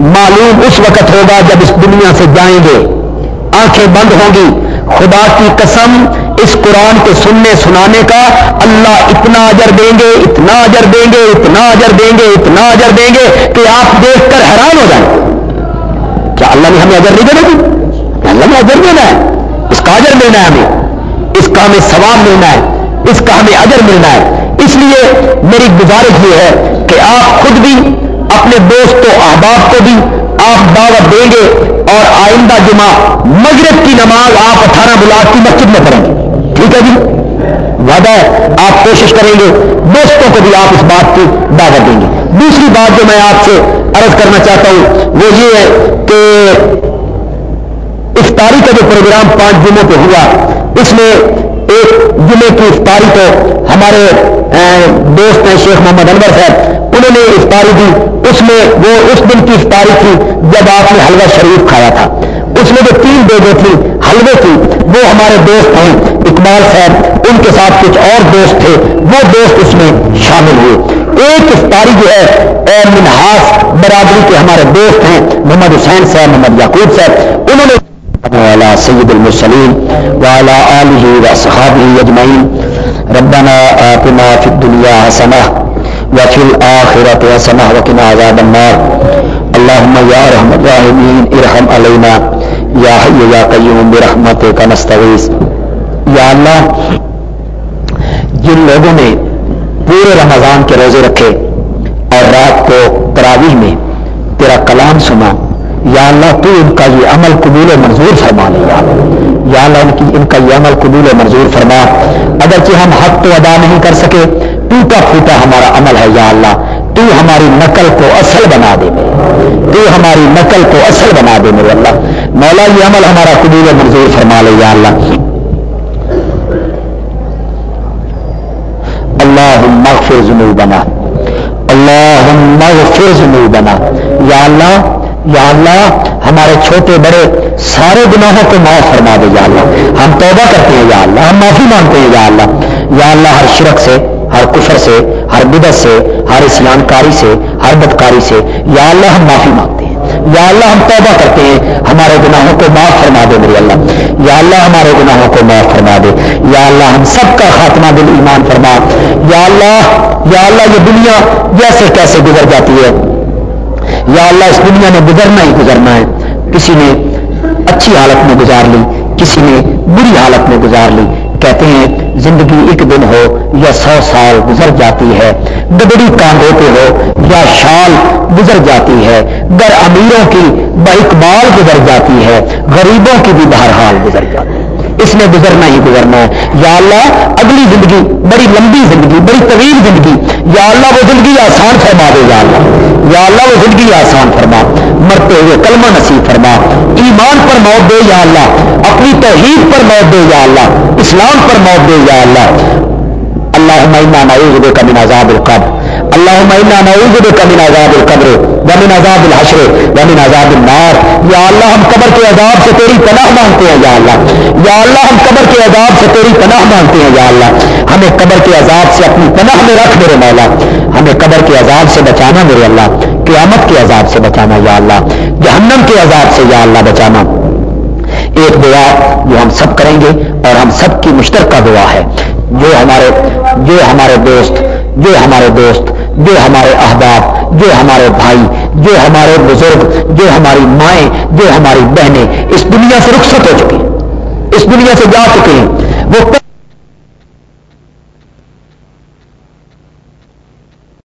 معلوم اس وقت ہوگا جب اس دنیا سے جائیں گے۔ آنکھیں بند ہوں گی۔ خدا کی قسم، اس قرآن کے سننے، سنانے کا اللہ اتنا اجر دیں گے، اتنا اجر دیں گے، اتنا اجر دیں گے، اتنا اجر دیں گے کہ آپ دیکھ کر حیران ہو جائیں۔ کیا اللہ نے ہمیں اجر نہیں دینا جی اللہ نے اجر دینا ہے؟ اس کا اجر ملنا ہے ہمیں۔ اس کا ہمیں ثواب ملنا ہے۔ اس کا ہمیں اجر ملنا ہے۔ اس لیے میری گزارش یہ ہے کہ آپ خود بھی، اپنے دوست احباب کو بھی آپ دعوت دیں گے اور آئندہ جمعہ مغرب کی نماز آپ اٹھارہ بلاک کی مسجد میں پڑھیں گے۔ ٹھیک ہے جی؟ وعدہ ہے، آپ کوشش کریں گے، دوستوں کو بھی آپ اس بات کی دعوت دیں گے۔ دوسری بات جو میں آپ سے عرض کرنا چاہتا ہوں، وہ یہ ہے کہ افطاری کا جو پروگرام پانچ دنوں پہ ہوا، اس میں ایک جمعے کی افطاری کو ہمارے دوست ہیں شیخ محمد انور صاحب، انہوں نے افطاری دی۔ اس میں وہ اس دن کی افطاری تھی جب آپ نے حلوہ شریف کھایا تھا۔ اس میں جو تین بیگیں تھی حلوے کی، وہ ہمارے دوست ہیں۔ اقبال صاحب، ان کے ساتھ کچھ اور دوست تھے۔ وہ دوست اس میں شامل ہوئے۔ ایک افطاری جو ہے منہاس برادری کے ہمارے دوست ہیں، محمد حسین صاحب، محمد یعقوب صاحب، انہوں نے وعلى سيد المرسلين وعلى آله وأصحابه أجمعين. ربنا آتنا في الدنيا حسنة وفي الآخرة حسنة وقنا عذاب النار. اللهم يا رحم الراحمين، ارحم علينا. يا حي يا قيوم، برحمتك نستغيث. یا اللہ جن لوگوں نے پورے رمضان کے روزے رکھے اور رات کو تراویح میں تیرا کلام سنا یا اللہ تو ان کا یہ عمل قبول منظور فرما لے یا اللہ ان کی ان کا یہ عمل قبول منظور فرما۔ اگرچہ ہم حق تو ادا نہیں کر سکے، ٹوٹا پھوٹا ہمارا عمل ہے یا اللہ۔ تو ہماری نقل کو اصل بنا دے تو ہماری نقل کو اصل بنا دے میرے اللہ۔ مولا، یہ عمل ہمارا قبول منظور فرما لے یا اللہ۔ اللہ مغفر ذنوبنا۔ اللہ مغفر ذنوبنا۔ یا اللہ یا اللہ، ہمارے چھوٹے بڑے سارے گناہوں کو معاف فرما دے یا اللہ۔ ہم توبہ کرتے ہیں یا اللہ، ہم معافی مانگتے ہیں یا اللہ۔ یا اللہ، ہر شرک سے، ہر کفر سے، ہر بدت سے، ہر اسلام کاری سے، ہر بدکاری سے یا اللہ ہم معافی مانگتے ہیں۔ یا اللہ، ہم توبہ کرتے ہیں۔ ہمارے گناہوں کو معاف فرما دے میرے اللہ۔ یا اللہ، ہمارے گناہوں کو معاف فرما دے۔ یا اللہ، ہم سب کا خاتمہ دل ایمان فرما۔ یا اللہ یا اللہ، یہ دنیا جیسے کیسے گزر جاتی ہے۔ یا اللہ اس دنیا میں گزرنا ہی گزرنا ہے۔ کسی نے اچھی حالت میں گزار لی، کسی نے بری حالت میں گزار لی۔ کہتے ہیں، زندگی ایک دن ہو یا سو سال گزر جاتی ہے۔ گدڑی کاندھے پہ ہو یا شال گزر جاتی ہے۔ گر امیروں کی باقبال گزر جاتی ہے۔ غریبوں کی بھی بہرحال گزر جاتی ہے۔ اس میں گزرنا ہی گزرنا ہے۔ یا اللہ، اگلی زندگی، بڑی لمبی زندگی، بڑی طویل زندگی۔ یا اللہ، وہ زندگی آسان فرما دے یا اللہ۔ یا اللہ، وہ زندگی آسان فرما۔ مرتے ہوئے کلمہ نصیب فرما۔ ایمان پر موت دے یا اللہ۔ اپنی توحید پر موت دے یا اللہ۔ اسلام پر موت دے یا اللہ۔ اللہ نعوذ بک من عذاب القبر۔ اللهم انا نعوذ بك من عذاب القبر ومن عذاب الحشر ومن عذاب النار. یا اللہ، ہم قبر کے عذاب سے تیری پناہ مانگتے ہیں یا اللہ. یا اللہ، ہم قبر کے عذاب سے تیری پناہ مانگتے ہیں یا اللہ. ہمیں قبر کے عذاب سے اپنی پناہ میں رکھ میرے مولا. ہمیں قبر کے عذاب سے بچانا میرے اللہ. قیامت کے عذاب سے بچانا یا اللہ. جہنم کے عذاب سے یا اللہ بچانا. ایک دعا جو ہم سب کریں گے اور ہم سب کی مشترکہ دعا ہے. جو ہمارے جو ہمارے دوست، جو ہمارے دوست جو ہمارے احباب، جو ہمارے بھائی، جو ہمارے بزرگ، جو ہماری مائیں، جو ہماری بہنیں اس دنیا سے رخصت ہو چکی اس دنیا سے جا چکے ہیں۔ وہ